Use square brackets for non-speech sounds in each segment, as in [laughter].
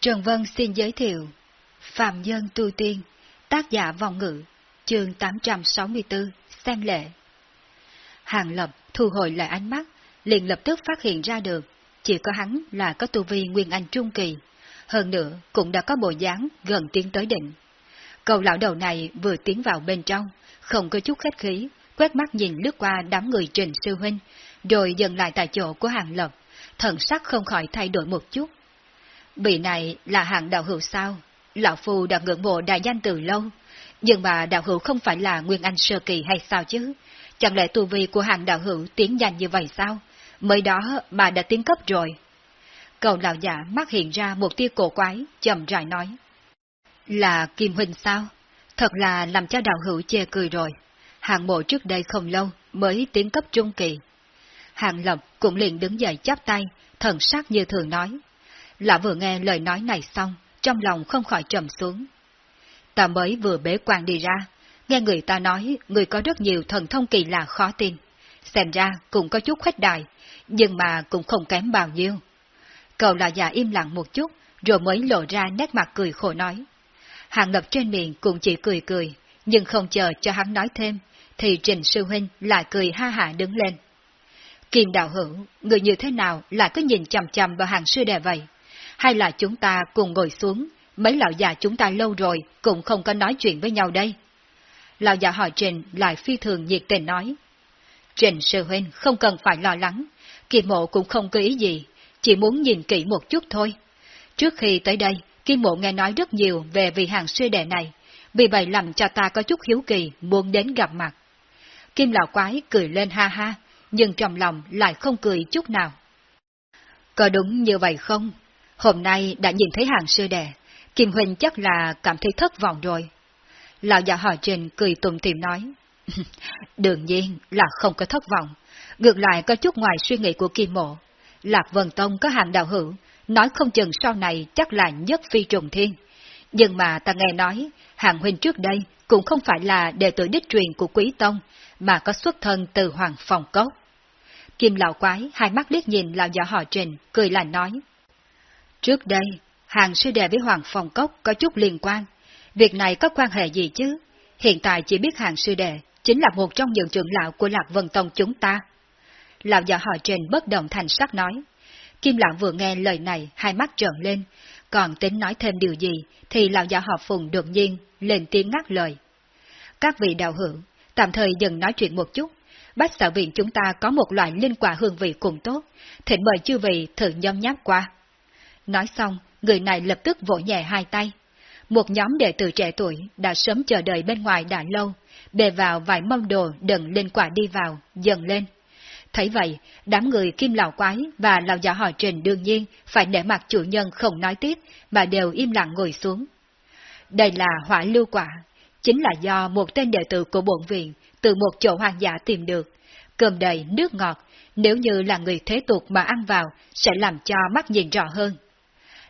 Trần Vân xin giới thiệu Phạm Nhân Tu Tiên, tác giả vòng ngữ, chương 864, xem lệ. Hàng Lập thu hồi lại ánh mắt, liền lập tức phát hiện ra được, chỉ có hắn là có tu vi Nguyên Anh Trung Kỳ, hơn nữa cũng đã có bộ dáng gần tiến tới đỉnh. Cậu lão đầu này vừa tiến vào bên trong, không có chút khách khí, quét mắt nhìn lướt qua đám người Trình Sư Huynh, rồi dừng lại tại chỗ của Hàng Lập, thần sắc không khỏi thay đổi một chút. Vị này là hạng đạo hữu sao? Lão Phu đã ngưỡng mộ đại danh từ lâu, nhưng mà đạo hữu không phải là Nguyên Anh Sơ Kỳ hay sao chứ? Chẳng lẽ tu vi của hạng đạo hữu tiến nhanh như vậy sao? Mới đó mà đã tiến cấp rồi. Cầu lão giả mắt hiện ra một tia cổ quái, chậm rãi nói. Là Kim Huynh sao? Thật là làm cho đạo hữu chê cười rồi. Hàng mộ trước đây không lâu mới tiến cấp trung kỳ. Hàng lập cũng liền đứng dậy chắp tay, thần sắc như thường nói là vừa nghe lời nói này xong, trong lòng không khỏi trầm xuống. Ta mới vừa bế quan đi ra, nghe người ta nói người có rất nhiều thần thông kỳ lạ khó tin. Xem ra cũng có chút khuếch đại, nhưng mà cũng không kém bao nhiêu. Cậu là già im lặng một chút, rồi mới lộ ra nét mặt cười khổ nói. Hàng lập trên miệng cũng chỉ cười cười, nhưng không chờ cho hắn nói thêm, thì Trình Sư Huynh lại cười ha hạ đứng lên. Kim đạo hữu, người như thế nào lại cứ nhìn chầm chầm vào hàng sư đệ vậy? Hay là chúng ta cùng ngồi xuống, mấy lão già chúng ta lâu rồi cũng không có nói chuyện với nhau đây? Lão già hỏi Trình lại phi thường nhiệt tình nói. Trình Sư Huynh không cần phải lo lắng, Kim Mộ cũng không có ý gì, chỉ muốn nhìn kỹ một chút thôi. Trước khi tới đây, Kim Mộ nghe nói rất nhiều về vị hàng sư đệ này, vì vậy làm cho ta có chút hiếu kỳ muốn đến gặp mặt. Kim Lão Quái cười lên ha ha, nhưng trong lòng lại không cười chút nào. Có đúng như vậy không? Hôm nay đã nhìn thấy hàng sư đệ, Kim Huynh chắc là cảm thấy thất vọng rồi. Lão già hỏi trình cười tùm tìm nói. [laughs] Đương nhiên là không có thất vọng, ngược lại có chút ngoài suy nghĩ của Kim Mộ. Lạc Vân Tông có hàng đạo hữu, nói không chừng sau này chắc là nhất phi trùng thiên. Nhưng mà ta nghe nói, hàng huynh trước đây cũng không phải là đệ tử đích truyền của Quý Tông, mà có xuất thân từ Hoàng Phòng Cốc. Kim lão quái hai mắt liếc nhìn lão giả họ trình, cười lạnh nói. Trước đây, hàng sư đệ với Hoàng Phòng Cốc có chút liên quan. Việc này có quan hệ gì chứ? Hiện tại chỉ biết hàng sư đệ chính là một trong những trưởng lão của Lạc Vân Tông chúng ta. Lão giả họ trên bất động thành sắc nói. Kim lão vừa nghe lời này, hai mắt trợn lên, còn tính nói thêm điều gì, thì lão giả họ Phùng đột nhiên lên tiếng ngắt lời. Các vị đạo hữu, tạm thời dừng nói chuyện một chút. Bách xã viện chúng ta có một loại linh quả hương vị cùng tốt, thỉnh mời chư vị thử nhâm nháp qua. Nói xong, người này lập tức vỗ nhẹ hai tay. Một nhóm đệ tử trẻ tuổi đã sớm chờ đợi bên ngoài đã lâu, bề vào vài mâm đồ đựng lên quả đi vào, dần lên. Thấy vậy, đám người kim lão quái và lão giả hỏi trình đương nhiên phải nể mặt chủ nhân không nói tiếp, mà đều im lặng ngồi xuống. Đây là hỏa lưu quả, chính là do một tên đệ tử của bổn viện từ một chỗ hoàng giả tìm được. Cơm đầy nước ngọt, nếu như là người thế tục mà ăn vào, sẽ làm cho mắt nhìn rõ hơn.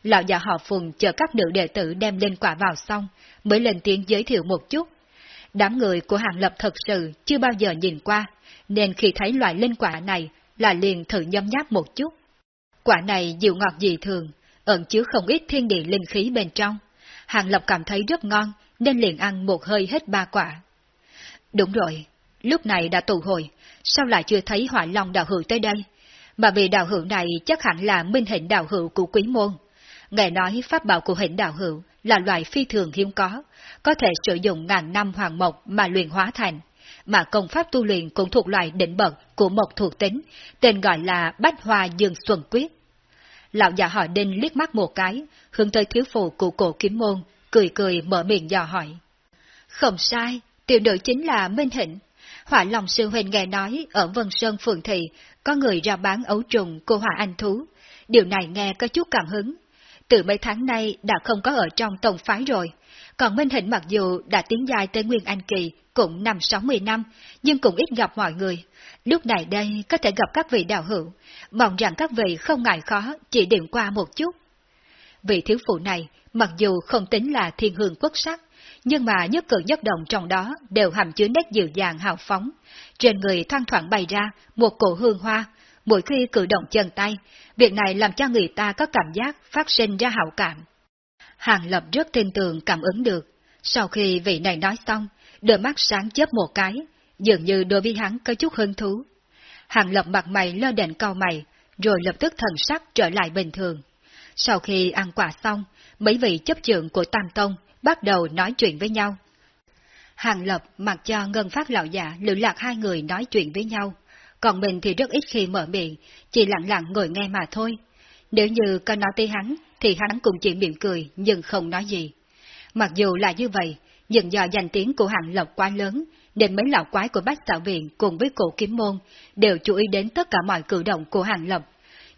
Lão già họ phùng chờ các nữ đệ tử đem lên quả vào xong, mới lên tiếng giới thiệu một chút. Đám người của hàng lập thật sự chưa bao giờ nhìn qua, nên khi thấy loại linh quả này là liền thử nhâm nháp một chút. Quả này dịu ngọt dị thường, ẩn chứa không ít thiên địa linh khí bên trong. Hàng lập cảm thấy rất ngon, nên liền ăn một hơi hết ba quả. Đúng rồi, lúc này đã tụ hồi, sao lại chưa thấy hỏa long đạo hữu tới đây? Mà vì đạo hữu này chắc hẳn là minh hình đạo hữu của quý môn. Nghe nói pháp bảo của hình đạo hữu là loại phi thường hiếm có, có thể sử dụng ngàn năm hoàng mộc mà luyện hóa thành, mà công pháp tu luyện cũng thuộc loại đỉnh bậc của mộc thuộc tính, tên gọi là Bách Hoa Dương Xuân Quyết. Lão già hỏi đinh liếc mắt một cái, hướng tới thiếu phụ của cổ kiếm môn, cười cười mở miệng dò hỏi. Không sai, tiểu nữ chính là Minh Hịnh. Hỏa Long Sư Huynh nghe nói ở Vân Sơn Phượng Thị có người ra bán ấu trùng của hỏa anh thú. Điều này nghe có chút cảm hứng. Từ mấy tháng nay đã không có ở trong tổng phái rồi. Còn Minh Hịnh mặc dù đã tiến dài tới Nguyên Anh Kỳ cũng năm sáu mươi năm, nhưng cũng ít gặp mọi người. Lúc này đây có thể gặp các vị đạo hữu, mong rằng các vị không ngại khó chỉ điểm qua một chút. Vị thiếu phụ này, mặc dù không tính là thiên hương quốc sắc, nhưng mà nhất cử nhất động trong đó đều hàm chứa nét dịu dàng hào phóng. Trên người thoang thoảng bày ra một cổ hương hoa, mỗi khi cử động chân tay, việc này làm cho người ta có cảm giác phát sinh ra hảo cảm. Hàng Lập rất tin tưởng cảm ứng được. Sau khi vị này nói xong, đôi mắt sáng chớp một cái, dường như đối với hắn có chút hứng thú. Hàng Lập mặt mày lơ đền cao mày, rồi lập tức thần sắc trở lại bình thường. Sau khi ăn quả xong, mấy vị chấp trưởng của Tam Tông bắt đầu nói chuyện với nhau. Hàng Lập mặc cho ngân phát lão giả lựa lạc hai người nói chuyện với nhau, còn mình thì rất ít khi mở miệng, chỉ lặng lặng ngồi nghe mà thôi. Nếu như có nói tới hắn, thì hắn cũng chỉ miệng cười nhưng không nói gì. Mặc dù là như vậy, nhưng do danh tiếng của hạng lộc quá lớn, nên mấy lão quái của bách tạo viện cùng với cổ kiếm môn đều chú ý đến tất cả mọi cử động của hạng lộc.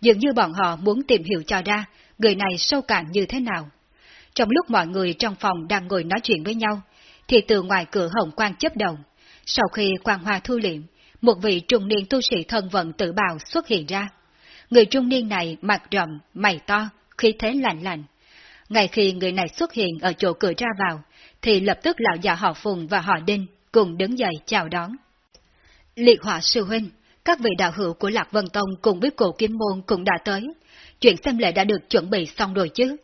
Dường như bọn họ muốn tìm hiểu cho ra người này sâu cạn như thế nào. Trong lúc mọi người trong phòng đang ngồi nói chuyện với nhau, thì từ ngoài cửa hồng quang chấp động. Sau khi quang hoa thu liệm, một vị trung niên tu sĩ thân vận tự bào xuất hiện ra. Người trung niên này mặt rậm, mày to, khí thế lạnh lạnh. Ngay khi người này xuất hiện ở chỗ cửa ra vào, thì lập tức lão già họ Phùng và họ Đinh cùng đứng dậy chào đón. Liệt họa sư huynh, các vị đạo hữu của Lạc Vân Tông cùng với cổ kiếm môn cũng đã tới. Chuyện xem lễ đã được chuẩn bị xong rồi chứ?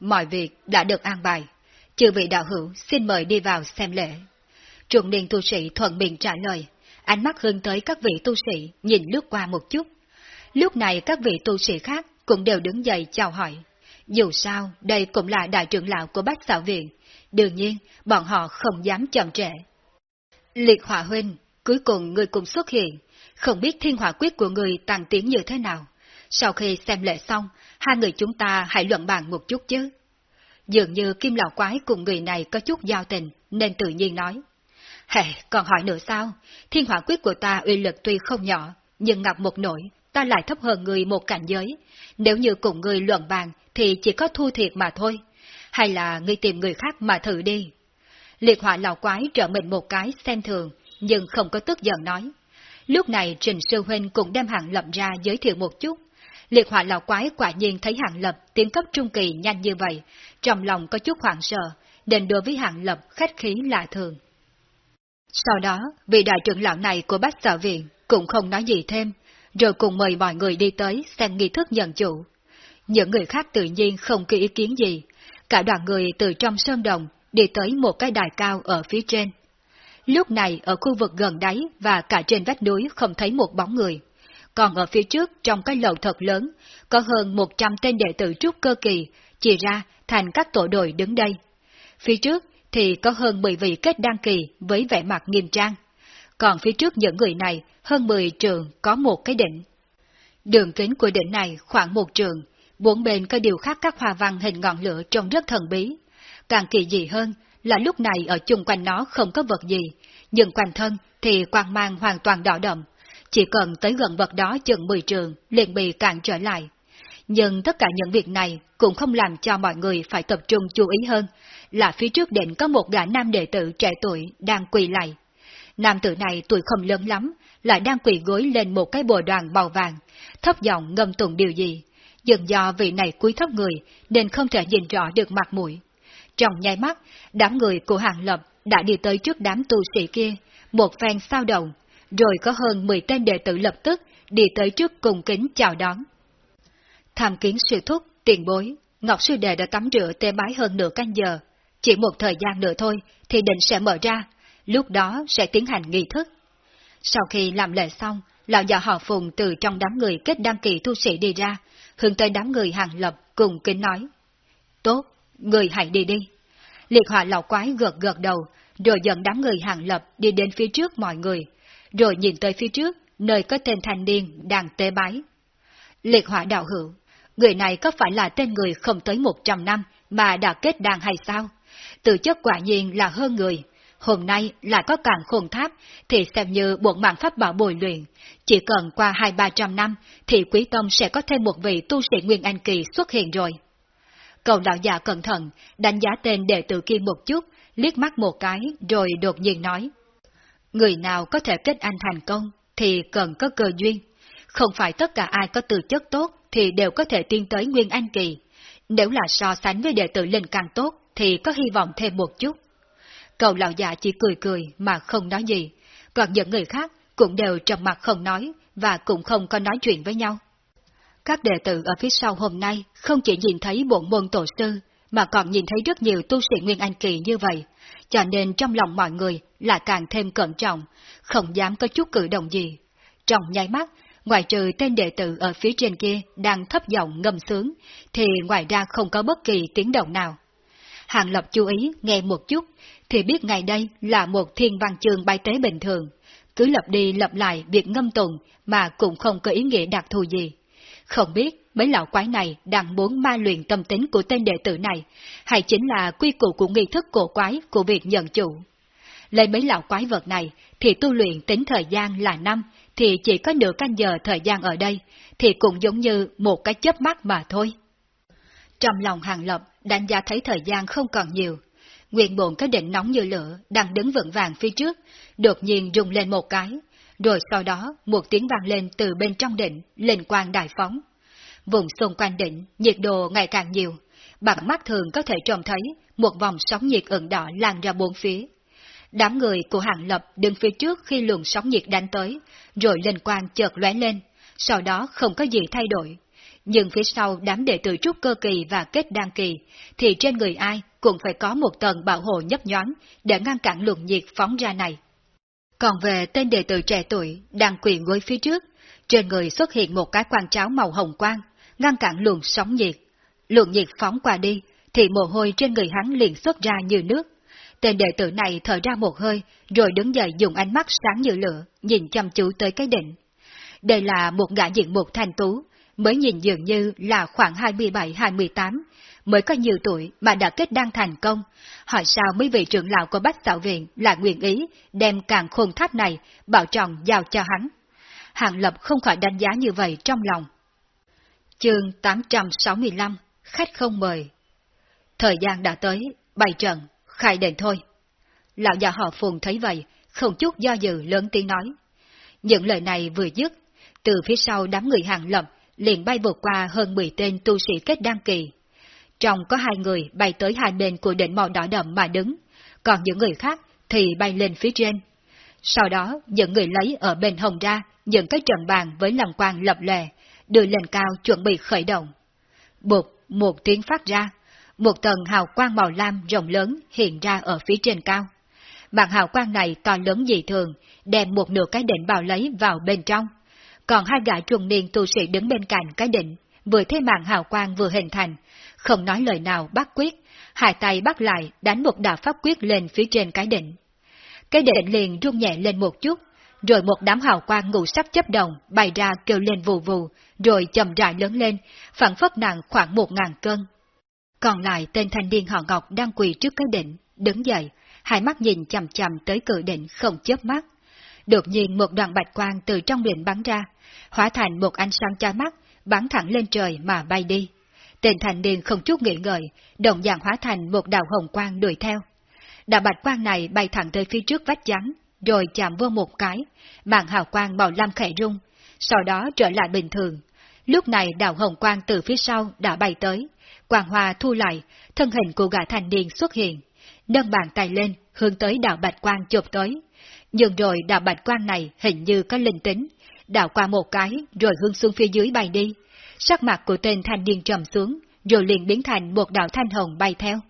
Mọi việc đã được an bài. Chư vị đạo hữu xin mời đi vào xem lễ. Trung niên tu sĩ thuận miệng trả lời, ánh mắt hướng tới các vị tu sĩ nhìn lướt qua một chút. Lúc này các vị tu sĩ khác cũng đều đứng dậy chào hỏi. Dù sao, đây cũng là đại trưởng lão của Bách Xảo Viện, đương nhiên bọn họ không dám chậm trễ. Liệt hỏa huynh, cuối cùng người cũng xuất hiện, không biết thiên hỏa quyết của người tăng tiến như thế nào. Sau khi xem lễ xong, hai người chúng ta hãy luận bàn một chút chứ. Dường như kim lão quái cùng người này có chút giao tình, nên tự nhiên nói. Hệ, còn hỏi nữa sao? Thiên hỏa quyết của ta uy lực tuy không nhỏ, nhưng ngọc một nổi, ta lại thấp hơn người một cảnh giới. Nếu như cùng người luận bàn, thì chỉ có thu thiệt mà thôi. Hay là ngươi tìm người khác mà thử đi. Liệt hỏa lão quái trợ mình một cái xem thường, nhưng không có tức giận nói. Lúc này Trình Sư Huynh cũng đem hạng lập ra giới thiệu một chút. Liệt hỏa lão quái quả nhiên thấy hạng lập tiến cấp trung kỳ nhanh như vậy, trong lòng có chút hoảng sợ, đền đối với hạng lập khách khí lạ thường. Sau đó, vị đại trưởng lão này của bách sở viện cũng không nói gì thêm, rồi cùng mời mọi người đi tới xem nghi thức nhận chủ. Những người khác tự nhiên không có ý kiến gì, cả đoàn người từ trong sơn đồng đi tới một cái đài cao ở phía trên. Lúc này ở khu vực gần đáy và cả trên vách núi không thấy một bóng người. Còn ở phía trước trong cái lầu thật lớn, có hơn 100 tên đệ tử trúc cơ kỳ, chia ra thành các tổ đội đứng đây. Phía trước thì có hơn 10 vị kết đăng kỳ với vẻ mặt nghiêm trang. Còn phía trước những người này, hơn 10 trường có một cái đỉnh. Đường kính của đỉnh này khoảng một trường, bốn bên có điều khác các hoa văn hình ngọn lửa trông rất thần bí. Càng kỳ dị hơn là lúc này ở chung quanh nó không có vật gì, nhưng quanh thân thì quang mang hoàn toàn đỏ đậm, chỉ cần tới gần vật đó chừng 10 trường liền bị cạn trở lại. Nhưng tất cả những việc này cũng không làm cho mọi người phải tập trung chú ý hơn, là phía trước đỉnh có một gã nam đệ tử trẻ tuổi đang quỳ lại. Nam tử này tuổi không lớn lắm, lại đang quỳ gối lên một cái bồ đoàn màu vàng, thấp giọng ngâm tụng điều gì. dường do vị này cúi thấp người nên không thể nhìn rõ được mặt mũi. Trong nháy mắt, đám người của Hàng Lập đã đi tới trước đám tu sĩ kia, một phen sao động, rồi có hơn 10 tên đệ tử lập tức đi tới trước cùng kính chào đón. Tham kiến sư thúc, tiền bối, Ngọc sư đệ đã tắm rửa tê bái hơn nửa canh giờ, chỉ một thời gian nữa thôi thì định sẽ mở ra, lúc đó sẽ tiến hành nghi thức. Sau khi làm lễ xong, lão già họ phùng từ trong đám người kết đăng kỳ tu sĩ đi ra, hướng tới đám người hàng lập cùng kính nói. Tốt, người hãy đi đi. Liệt họa lão quái gật gật đầu, rồi dẫn đám người hàng lập đi đến phía trước mọi người, rồi nhìn tới phía trước, nơi có tên thanh niên đang tế bái. Liệt họa đạo hữu, người này có phải là tên người không tới một trăm năm mà đã kết đàn hay sao? Từ chất quả nhiên là hơn người, hôm nay lại có càng khôn tháp, thì xem như buộc mạng pháp bảo bồi luyện. Chỉ cần qua hai ba trăm năm, thì quý tông sẽ có thêm một vị tu sĩ Nguyên Anh Kỳ xuất hiện rồi. Cậu đạo già cẩn thận, đánh giá tên đệ tử kia một chút, liếc mắt một cái, rồi đột nhiên nói. Người nào có thể kết anh thành công, thì cần có cơ duyên. Không phải tất cả ai có tư chất tốt, thì đều có thể tiến tới Nguyên Anh Kỳ. Nếu là so sánh với đệ tử linh càng tốt, thì có hy vọng thêm một chút. Cậu lão già chỉ cười cười mà không nói gì, còn những người khác cũng đều trầm mặt không nói và cũng không có nói chuyện với nhau. Các đệ tử ở phía sau hôm nay không chỉ nhìn thấy bộ môn tổ sư, mà còn nhìn thấy rất nhiều tu sĩ Nguyên Anh Kỳ như vậy, cho nên trong lòng mọi người là càng thêm cẩn trọng, không dám có chút cử động gì. Trong nháy mắt, ngoài trừ tên đệ tử ở phía trên kia đang thấp giọng ngâm sướng, thì ngoài ra không có bất kỳ tiếng động nào. Hàng Lập chú ý nghe một chút, thì biết ngày đây là một thiên văn chương bay tế bình thường, cứ lập đi lập lại việc ngâm tụng mà cũng không có ý nghĩa đặc thù gì. Không biết mấy lão quái này đang muốn ma luyện tâm tính của tên đệ tử này, hay chính là quy củ của nghi thức cổ quái của việc nhận chủ. Lấy mấy lão quái vật này, thì tu luyện tính thời gian là năm, thì chỉ có nửa canh giờ thời gian ở đây, thì cũng giống như một cái chớp mắt mà thôi. Trong lòng hàng lập, đánh giá thấy thời gian không còn nhiều. Nguyện bổn cái đỉnh nóng như lửa, đang đứng vững vàng phía trước, đột nhiên rung lên một cái, rồi sau đó một tiếng vang lên từ bên trong đỉnh lên quang đại phóng. Vùng xung quanh đỉnh, nhiệt độ ngày càng nhiều, bằng mắt thường có thể trông thấy một vòng sóng nhiệt ửng đỏ lan ra bốn phía. Đám người của hàng lập đứng phía trước khi luồng sóng nhiệt đánh tới, rồi lên quang chợt lóe lên, sau đó không có gì thay đổi. Nhưng phía sau đám đệ tử trúc cơ kỳ và kết đăng kỳ, thì trên người ai cũng phải có một tầng bảo hộ nhấp nhoáng để ngăn cản luồng nhiệt phóng ra này. Còn về tên đệ tử trẻ tuổi đang quỳ gối phía trước, trên người xuất hiện một cái quan cháo màu hồng quang, ngăn cản luồng sóng nhiệt. Luồng nhiệt phóng qua đi, thì mồ hôi trên người hắn liền xuất ra như nước. Tên đệ tử này thở ra một hơi, rồi đứng dậy dùng ánh mắt sáng như lửa, nhìn chăm chú tới cái đỉnh. Đây là một gã diện một thanh tú, mới nhìn dường như là khoảng 27-28, mới có nhiều tuổi mà đã kết đăng thành công. Hỏi sao mấy vị trưởng lão của Bách Tạo Viện là nguyện ý đem càng khôn tháp này bảo tròn giao cho hắn. Hàng Lập không khỏi đánh giá như vậy trong lòng. Chương 865 Khách không mời Thời gian đã tới, bày trận, khai đền thôi. Lão già họ phùng thấy vậy, không chút do dự lớn tiếng nói. Những lời này vừa dứt, từ phía sau đám người hàng lập liền bay vượt qua hơn 10 tên tu sĩ kết đăng kỳ. Trong có hai người bay tới hai bên của đỉnh màu đỏ đậm mà đứng, còn những người khác thì bay lên phía trên. Sau đó, những người lấy ở bên hồng ra những cái trận bàn với lòng quang lập lè, đưa lên cao chuẩn bị khởi động. Bụt, một tiếng phát ra, một tầng hào quang màu lam rộng lớn hiện ra ở phía trên cao. Mạng hào quang này to lớn dị thường, đem một nửa cái đỉnh bao lấy vào bên trong. Còn hai gã trung niên tu sĩ đứng bên cạnh cái đỉnh, vừa thấy mạng hào quang vừa hình thành, không nói lời nào bắt quyết, hai tay bắt lại đánh một đạo pháp quyết lên phía trên cái đỉnh. Cái đỉnh liền rung nhẹ lên một chút, rồi một đám hào quang ngủ sắc chấp đồng bay ra kêu lên vù vù, rồi chậm rãi lớn lên, phản phất nặng khoảng một ngàn cân. Còn lại tên thanh niên họ Ngọc đang quỳ trước cái đỉnh, đứng dậy, hai mắt nhìn chầm chầm tới cự đỉnh không chớp mắt. Đột nhiên một đoàn bạch quang từ trong đỉnh bắn ra, hóa thành một ánh sáng chói mắt, bắn thẳng lên trời mà bay đi. Tên thanh niên không chút nghĩ ngợi, đồng dạng hóa thành một đạo hồng quang đuổi theo. Đạo bạch quang này bay thẳng tới phía trước vách trắng, rồi chạm vô một cái, màn hào quang màu lam khẽ rung, sau đó trở lại bình thường. Lúc này đạo hồng quang từ phía sau đã bay tới, quang hoa thu lại, thân hình của gã thanh niên xuất hiện, nâng bàn tay lên, hướng tới đạo bạch quang chụp tới. Nhưng rồi đạo bạch quang này hình như có linh tính, đạo qua một cái rồi hướng xuống phía dưới bay đi. Sắc mặt của tên thanh niên trầm xuống, rồi liền biến thành một đạo thanh hồng bay theo.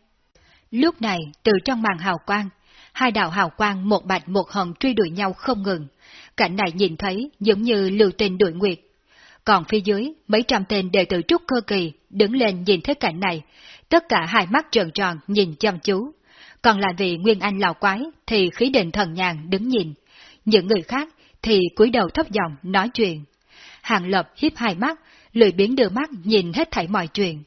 Lúc này, từ trong màn hào quang, hai đạo hào quang một bạch một hồng truy đuổi nhau không ngừng. Cảnh này nhìn thấy giống như lưu tình đuổi nguyệt. Còn phía dưới, mấy trăm tên đệ tử trúc cơ kỳ đứng lên nhìn thấy cảnh này, tất cả hai mắt trợn tròn nhìn chăm chú. Còn là vì Nguyên Anh lão quái thì khí định thần nhàn đứng nhìn. Những người khác thì cúi đầu thấp giọng nói chuyện. Hàng Lập hiếp hai mắt, lười biến đưa mắt nhìn hết thảy mọi chuyện.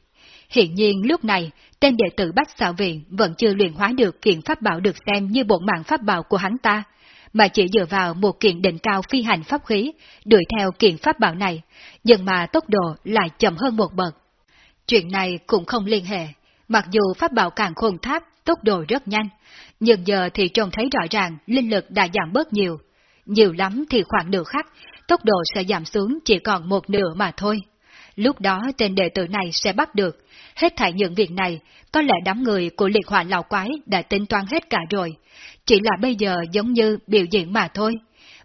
Hiện nhiên lúc này, tên đệ tử Bách xạo viện vẫn chưa luyện hóa được kiện pháp bảo được xem như bộ mạng pháp bảo của hắn ta, mà chỉ dựa vào một kiện đỉnh cao phi hành pháp khí, đuổi theo kiện pháp bảo này, nhưng mà tốc độ lại chậm hơn một bậc. Chuyện này cũng không liên hệ, mặc dù pháp bảo càng khôn tháp, tốc độ rất nhanh, nhưng giờ thì trông thấy rõ ràng linh lực đã giảm bớt nhiều. Nhiều lắm thì khoảng nửa khắc, tốc độ sẽ giảm xuống chỉ còn một nửa mà thôi. Lúc đó tên đệ tử này sẽ bắt được. Hết thảy những việc này, có lẽ đám người của liệt hỏa lão quái đã tính toán hết cả rồi. Chỉ là bây giờ giống như biểu diễn mà thôi.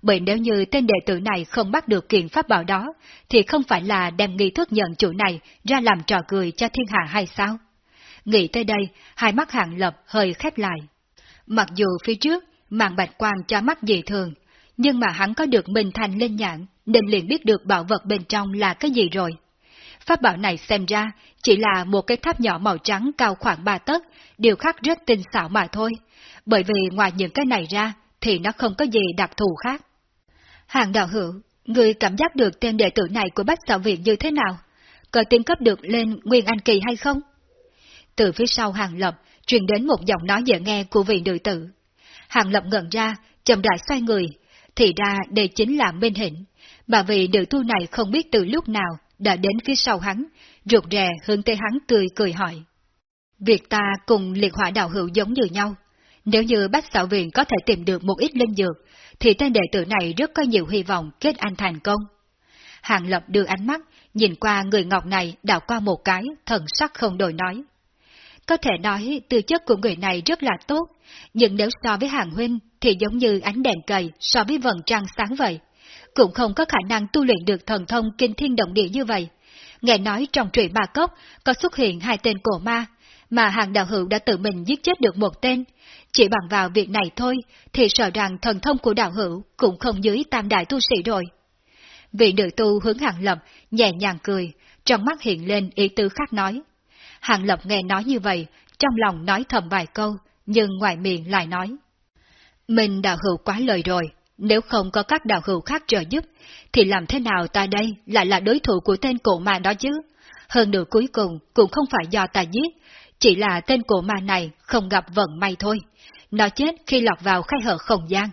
Bởi nếu như tên đệ tử này không bắt được kiện pháp bảo đó, thì không phải là đem nghi thức nhận chủ này ra làm trò cười cho thiên hạ hay sao? Nghĩ tới đây, hai mắt hạng Lập hơi khép lại. Mặc dù phía trước, màn bạch quang cho mắt dị thường, nhưng mà hắn có được Minh Thành lên nhãn, nên liền biết được bảo vật bên trong là cái gì rồi. Pháp bảo này xem ra chỉ là một cái tháp nhỏ màu trắng cao khoảng ba tấc, điều khắc rất tinh xảo mà thôi, bởi vì ngoài những cái này ra thì nó không có gì đặc thù khác. Hàng đạo hữu, người cảm giác được tên đệ tử này của bách xảo viện như thế nào? Có tiến cấp được lên Nguyên Anh Kỳ hay không? Từ phía sau hàng lập, truyền đến một giọng nói dễ nghe của vị nữ tử. Hàng lập ngẩn ra, chậm rãi xoay người, thì ra đây chính là Minh Hĩnh, mà vị nữ tu này không biết từ lúc nào đã đến phía sau hắn, ruột rè hướng tới hắn cười cười hỏi. Việc ta cùng liệt hỏa đạo hữu giống như nhau. Nếu như bách xảo viện có thể tìm được một ít linh dược, thì tên đệ tử này rất có nhiều hy vọng kết anh thành công. Hàng Lập đưa ánh mắt, nhìn qua người ngọc này đảo qua một cái, thần sắc không đổi nói. Có thể nói tư chất của người này rất là tốt, nhưng nếu so với hàng huynh thì giống như ánh đèn cầy so với vầng trăng sáng vậy. Cũng không có khả năng tu luyện được thần thông kinh thiên động địa như vậy. Nghe nói trong truyện ma cốc có xuất hiện hai tên cổ ma, mà hàng đạo hữu đã tự mình giết chết được một tên. Chỉ bằng vào việc này thôi, thì sợ rằng thần thông của đạo hữu cũng không dưới tam đại tu sĩ rồi. Vị nữ tu hướng hàng lập, nhẹ nhàng cười, trong mắt hiện lên ý tứ khác nói. Hàng lập nghe nói như vậy, trong lòng nói thầm vài câu, nhưng ngoài miệng lại nói. Mình đạo hữu quá lời rồi, nếu không có các đạo hữu khác trợ giúp, thì làm thế nào ta đây lại là đối thủ của tên cổ ma đó chứ? Hơn nữa cuối cùng cũng không phải do ta giết, chỉ là tên cổ ma này không gặp vận may thôi. Nó chết khi lọt vào khai hở không gian.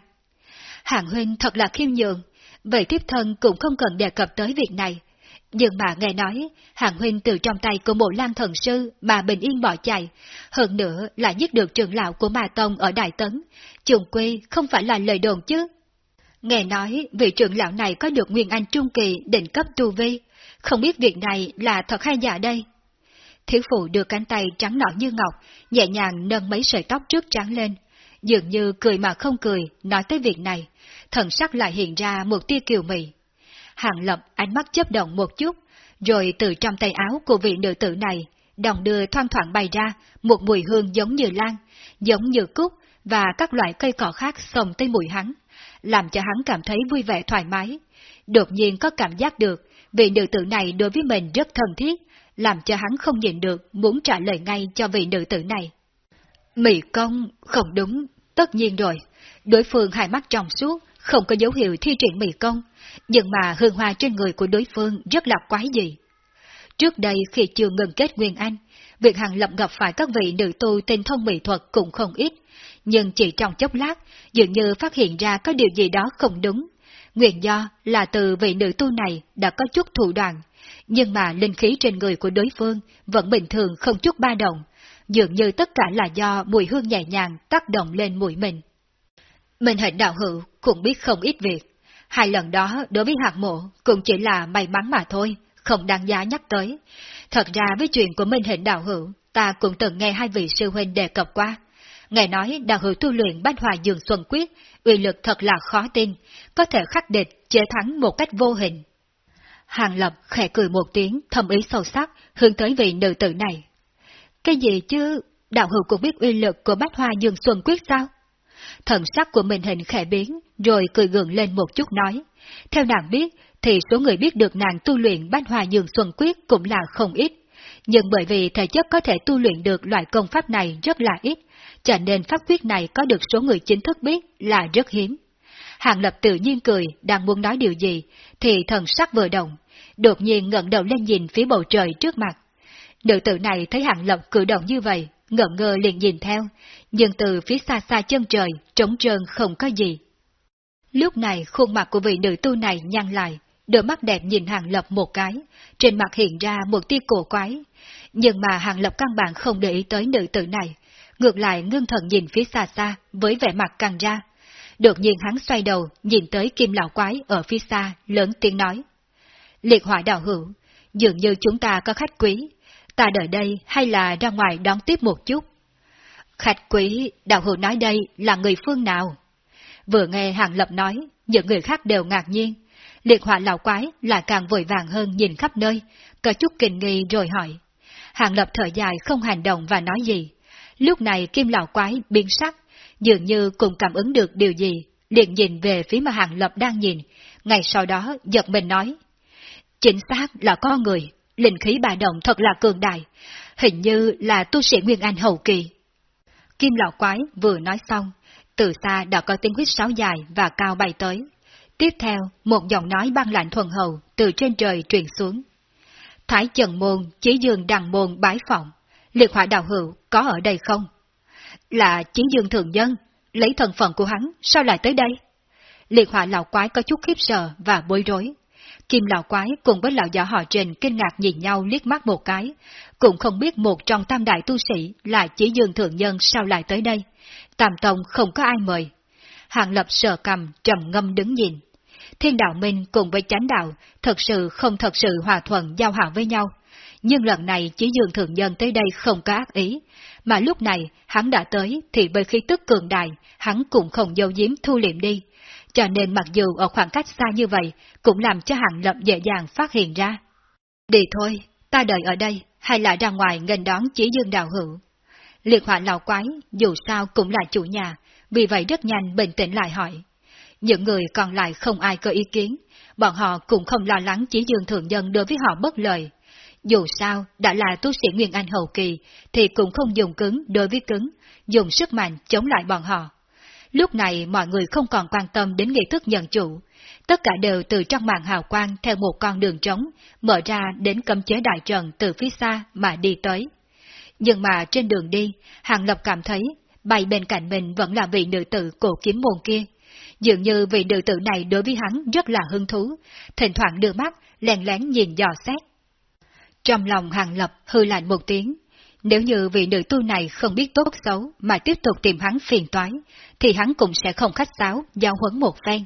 Hạng huynh thật là khiêm nhường, vậy tiếp thân cũng không cần đề cập tới việc này. Nhưng mà nghe nói, hàng huynh từ trong tay của bộ lan thần sư mà bình yên bỏ chạy, hơn nữa là giết được trưởng lão của Ma Tông ở Đại Tấn, trùng quy không phải là lời đồn chứ. Nghe nói vị trưởng lão này có được Nguyên Anh Trung Kỳ định cấp tu vi, không biết việc này là thật hay giả đây. Thiếu phụ đưa cánh tay trắng nõn như ngọc, nhẹ nhàng nâng mấy sợi tóc trước trắng lên, dường như cười mà không cười, nói tới việc này, thần sắc lại hiện ra một tia kiều mị. Hàng lập ánh mắt chớp động một chút, rồi từ trong tay áo của vị nữ tử này, đồng đưa thoang thoảng bày ra một mùi hương giống như lan, giống như cúc và các loại cây cỏ khác xông tới mùi hắn, làm cho hắn cảm thấy vui vẻ thoải mái. Đột nhiên có cảm giác được vị nữ tử này đối với mình rất thân thiết, làm cho hắn không nhịn được muốn trả lời ngay cho vị nữ tử này. Mị công, không đúng, tất nhiên rồi, đối phương hai mắt trong suốt, không có dấu hiệu thi triển mị công, nhưng mà hương hoa trên người của đối phương rất là quái dị. Trước đây khi chưa ngừng kết Nguyên Anh, việc Hàng Lập gặp phải các vị nữ tu tinh thông mỹ thuật cũng không ít, nhưng chỉ trong chốc lát, dường như phát hiện ra có điều gì đó không đúng. Nguyên do là từ vị nữ tu này đã có chút thủ đoạn, nhưng mà linh khí trên người của đối phương vẫn bình thường không chút ba động, dường như tất cả là do mùi hương nhẹ nhàng tác động lên mũi mình. Mình hạnh đạo hữu cũng biết không ít việc, hai lần đó đối với hạt mộ cũng chỉ là may mắn mà thôi, không đáng giá nhắc tới. Thật ra với chuyện của Minh Hạnh Đạo Hữu, ta cũng từng nghe hai vị sư huynh đề cập qua. Nghe nói đạo hữu tu luyện bách hòa dường xuân quyết, uy lực thật là khó tin, có thể khắc địch, chế thắng một cách vô hình. Hàng Lập khẽ cười một tiếng, thầm ý sâu sắc, hướng tới vị nữ tử này. Cái gì chứ, đạo hữu cũng biết uy lực của bách hoa dương xuân quyết sao? Thần sắc của mình hình khẽ biến, rồi cười gượng lên một chút nói. Theo nàng biết, thì số người biết được nàng tu luyện bách hoa dương xuân quyết cũng là không ít. Nhưng bởi vì thể chất có thể tu luyện được loại công pháp này rất là ít, cho nên pháp quyết này có được số người chính thức biết là rất hiếm. Hàng Lập tự nhiên cười, đang muốn nói điều gì, thì thần sắc vừa động, đột nhiên ngẩng đầu lên nhìn phía bầu trời trước mặt. Nữ tử này thấy Hàng Lập cử động như vậy, ngẩn ngơ liền nhìn theo, nhưng từ phía xa xa chân trời, trống trơn không có gì. Lúc này khuôn mặt của vị nữ tu này nhăn lại, đôi mắt đẹp nhìn Hàng Lập một cái, trên mặt hiện ra một tia cổ quái. Nhưng mà Hàng Lập căn bản không để ý tới nữ tử này, ngược lại ngưng thần nhìn phía xa xa với vẻ mặt căng ra. Đột nhiên hắn xoay đầu nhìn tới kim lão quái ở phía xa, lớn tiếng nói. Liệt hỏa đạo hữu, dường như chúng ta có khách quý, ta đợi đây hay là ra ngoài đón tiếp một chút? Khách quý, đạo hữu nói đây là người phương nào? Vừa nghe Hàng Lập nói, những người khác đều ngạc nhiên. Liệt hỏa lão quái lại càng vội vàng hơn nhìn khắp nơi, có chút kinh nghi rồi hỏi. Hàng Lập thở dài không hành động và nói gì. Lúc này kim lão quái biến sắc, dường như cùng cảm ứng được điều gì, liền nhìn về phía mà Hàng Lập đang nhìn, ngày sau đó giật mình nói. Chính xác là con người, linh khí bà động thật là cường đại, hình như là tu sĩ Nguyên Anh hậu kỳ. Kim lão quái vừa nói xong, từ xa đã có tiếng huyết sáo dài và cao bay tới. Tiếp theo, một giọng nói băng lạnh thuần hậu từ trên trời truyền xuống. Thái Trần Môn, Chí Dương Đằng Môn bái phỏng liệt hỏa đạo hữu có ở đây không? Là Chí Dương Thường Dân, lấy thân phận của hắn, sao lại tới đây? Liệt hỏa lão quái có chút khiếp sợ và bối rối. Kim lão quái cùng với lão giả họ trình kinh ngạc nhìn nhau liếc mắt một cái, cũng không biết một trong tam đại tu sĩ là chỉ Dương Thượng Nhân sao lại tới đây. Tam Tông không có ai mời. Hàng Lập sờ cầm, trầm ngâm đứng nhìn. Thiên đạo minh cùng với chánh đạo thật sự không thật sự hòa thuận giao hảo với nhau. Nhưng lần này chỉ dương thượng nhân tới đây không có ác ý, mà lúc này hắn đã tới thì bởi khi tức cường đại, hắn cũng không dâu diếm thu liệm đi. Cho nên mặc dù ở khoảng cách xa như vậy, cũng làm cho hạng lập dễ dàng phát hiện ra. Đi thôi, ta đợi ở đây, hay là ra ngoài nghênh đón chỉ dương đạo hữu. Liệt hỏa lão quái, dù sao cũng là chủ nhà, vì vậy rất nhanh bình tĩnh lại hỏi. Những người còn lại không ai có ý kiến, bọn họ cũng không lo lắng chỉ dương thượng nhân đối với họ bất lời. Dù sao, đã là tu sĩ Nguyên Anh hậu kỳ, thì cũng không dùng cứng đối với cứng, dùng sức mạnh chống lại bọn họ. Lúc này mọi người không còn quan tâm đến nghi thức nhận chủ, tất cả đều từ trong màn hào quang theo một con đường trống, mở ra đến cấm chế đại trần từ phía xa mà đi tới. Nhưng mà trên đường đi, Hàng Lập cảm thấy bay bên cạnh mình vẫn là vị nữ tử cổ kiếm môn kia. Dường như vị nữ tử này đối với hắn rất là hứng thú, thỉnh thoảng đưa mắt, lén lén nhìn dò xét. Trong lòng Hàng Lập hư lạnh một tiếng, nếu như vị nữ tu này không biết tốt xấu mà tiếp tục tìm hắn phiền toái, thì hắn cũng sẽ không khách sáo, giao huấn một phen.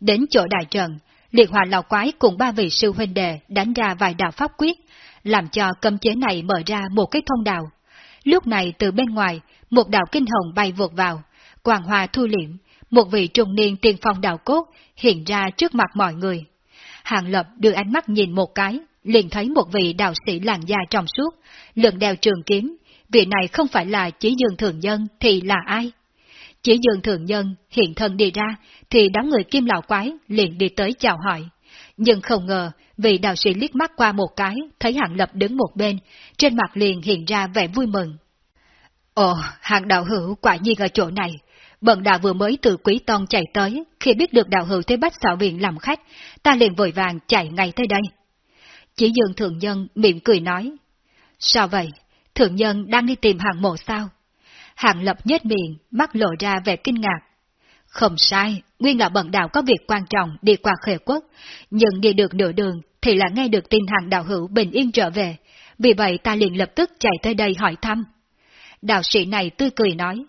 Đến chỗ đại trận, liệt hòa lão quái cùng ba vị sư huynh đệ đánh ra vài đạo pháp quyết, làm cho cấm chế này mở ra một cái thông đạo. Lúc này từ bên ngoài, một đạo kinh hồng bay vượt vào, quàng hòa thu liệm, một vị trung niên tiên phong đạo cốt hiện ra trước mặt mọi người. Hàng Lập đưa ánh mắt nhìn một cái, liền thấy một vị đạo sĩ làn da trong suốt, lượn đeo trường kiếm, vị này không phải là chỉ dương thường nhân thì là ai? Chỉ dương thường nhân hiện thân đi ra, thì đám người kim lão quái liền đi tới chào hỏi. Nhưng không ngờ, vị đạo sĩ liếc mắt qua một cái, thấy hạng lập đứng một bên, trên mặt liền hiện ra vẻ vui mừng. Ồ, hạng đạo hữu quả nhiên ở chỗ này. Bận đạo vừa mới từ quý tông chạy tới, khi biết được đạo hữu tới bách Xạo viện làm khách, ta liền vội vàng chạy ngay tới đây. Chỉ dường thượng nhân mỉm cười nói. Sao vậy? Thượng nhân đang đi tìm hàng mộ sao? Hàng lập nhếch miệng, mắt lộ ra vẻ kinh ngạc. Không sai, nguyên là bận đạo có việc quan trọng đi qua khề quốc, nhưng đi được nửa đường thì là nghe được tin hàng đạo hữu bình yên trở về, vì vậy ta liền lập tức chạy tới đây hỏi thăm. Đạo sĩ này tươi cười nói,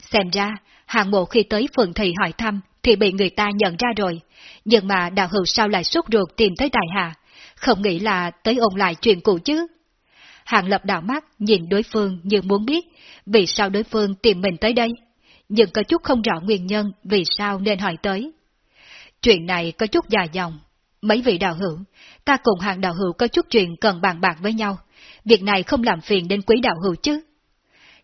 xem ra, hàng mộ khi tới phường thị hỏi thăm thì bị người ta nhận ra rồi, nhưng mà đạo hữu sao lại sốt ruột tìm tới đại hạ, không nghĩ là tới ôn lại chuyện cũ chứ. Hàng lập đạo mắt nhìn đối phương như muốn biết vì sao đối phương tìm mình tới đây, nhưng có chút không rõ nguyên nhân vì sao nên hỏi tới. Chuyện này có chút dài dòng. Mấy vị đạo hữu, ta cùng hàng đạo hữu có chút chuyện cần bàn bạc với nhau. Việc này không làm phiền đến quý đạo hữu chứ.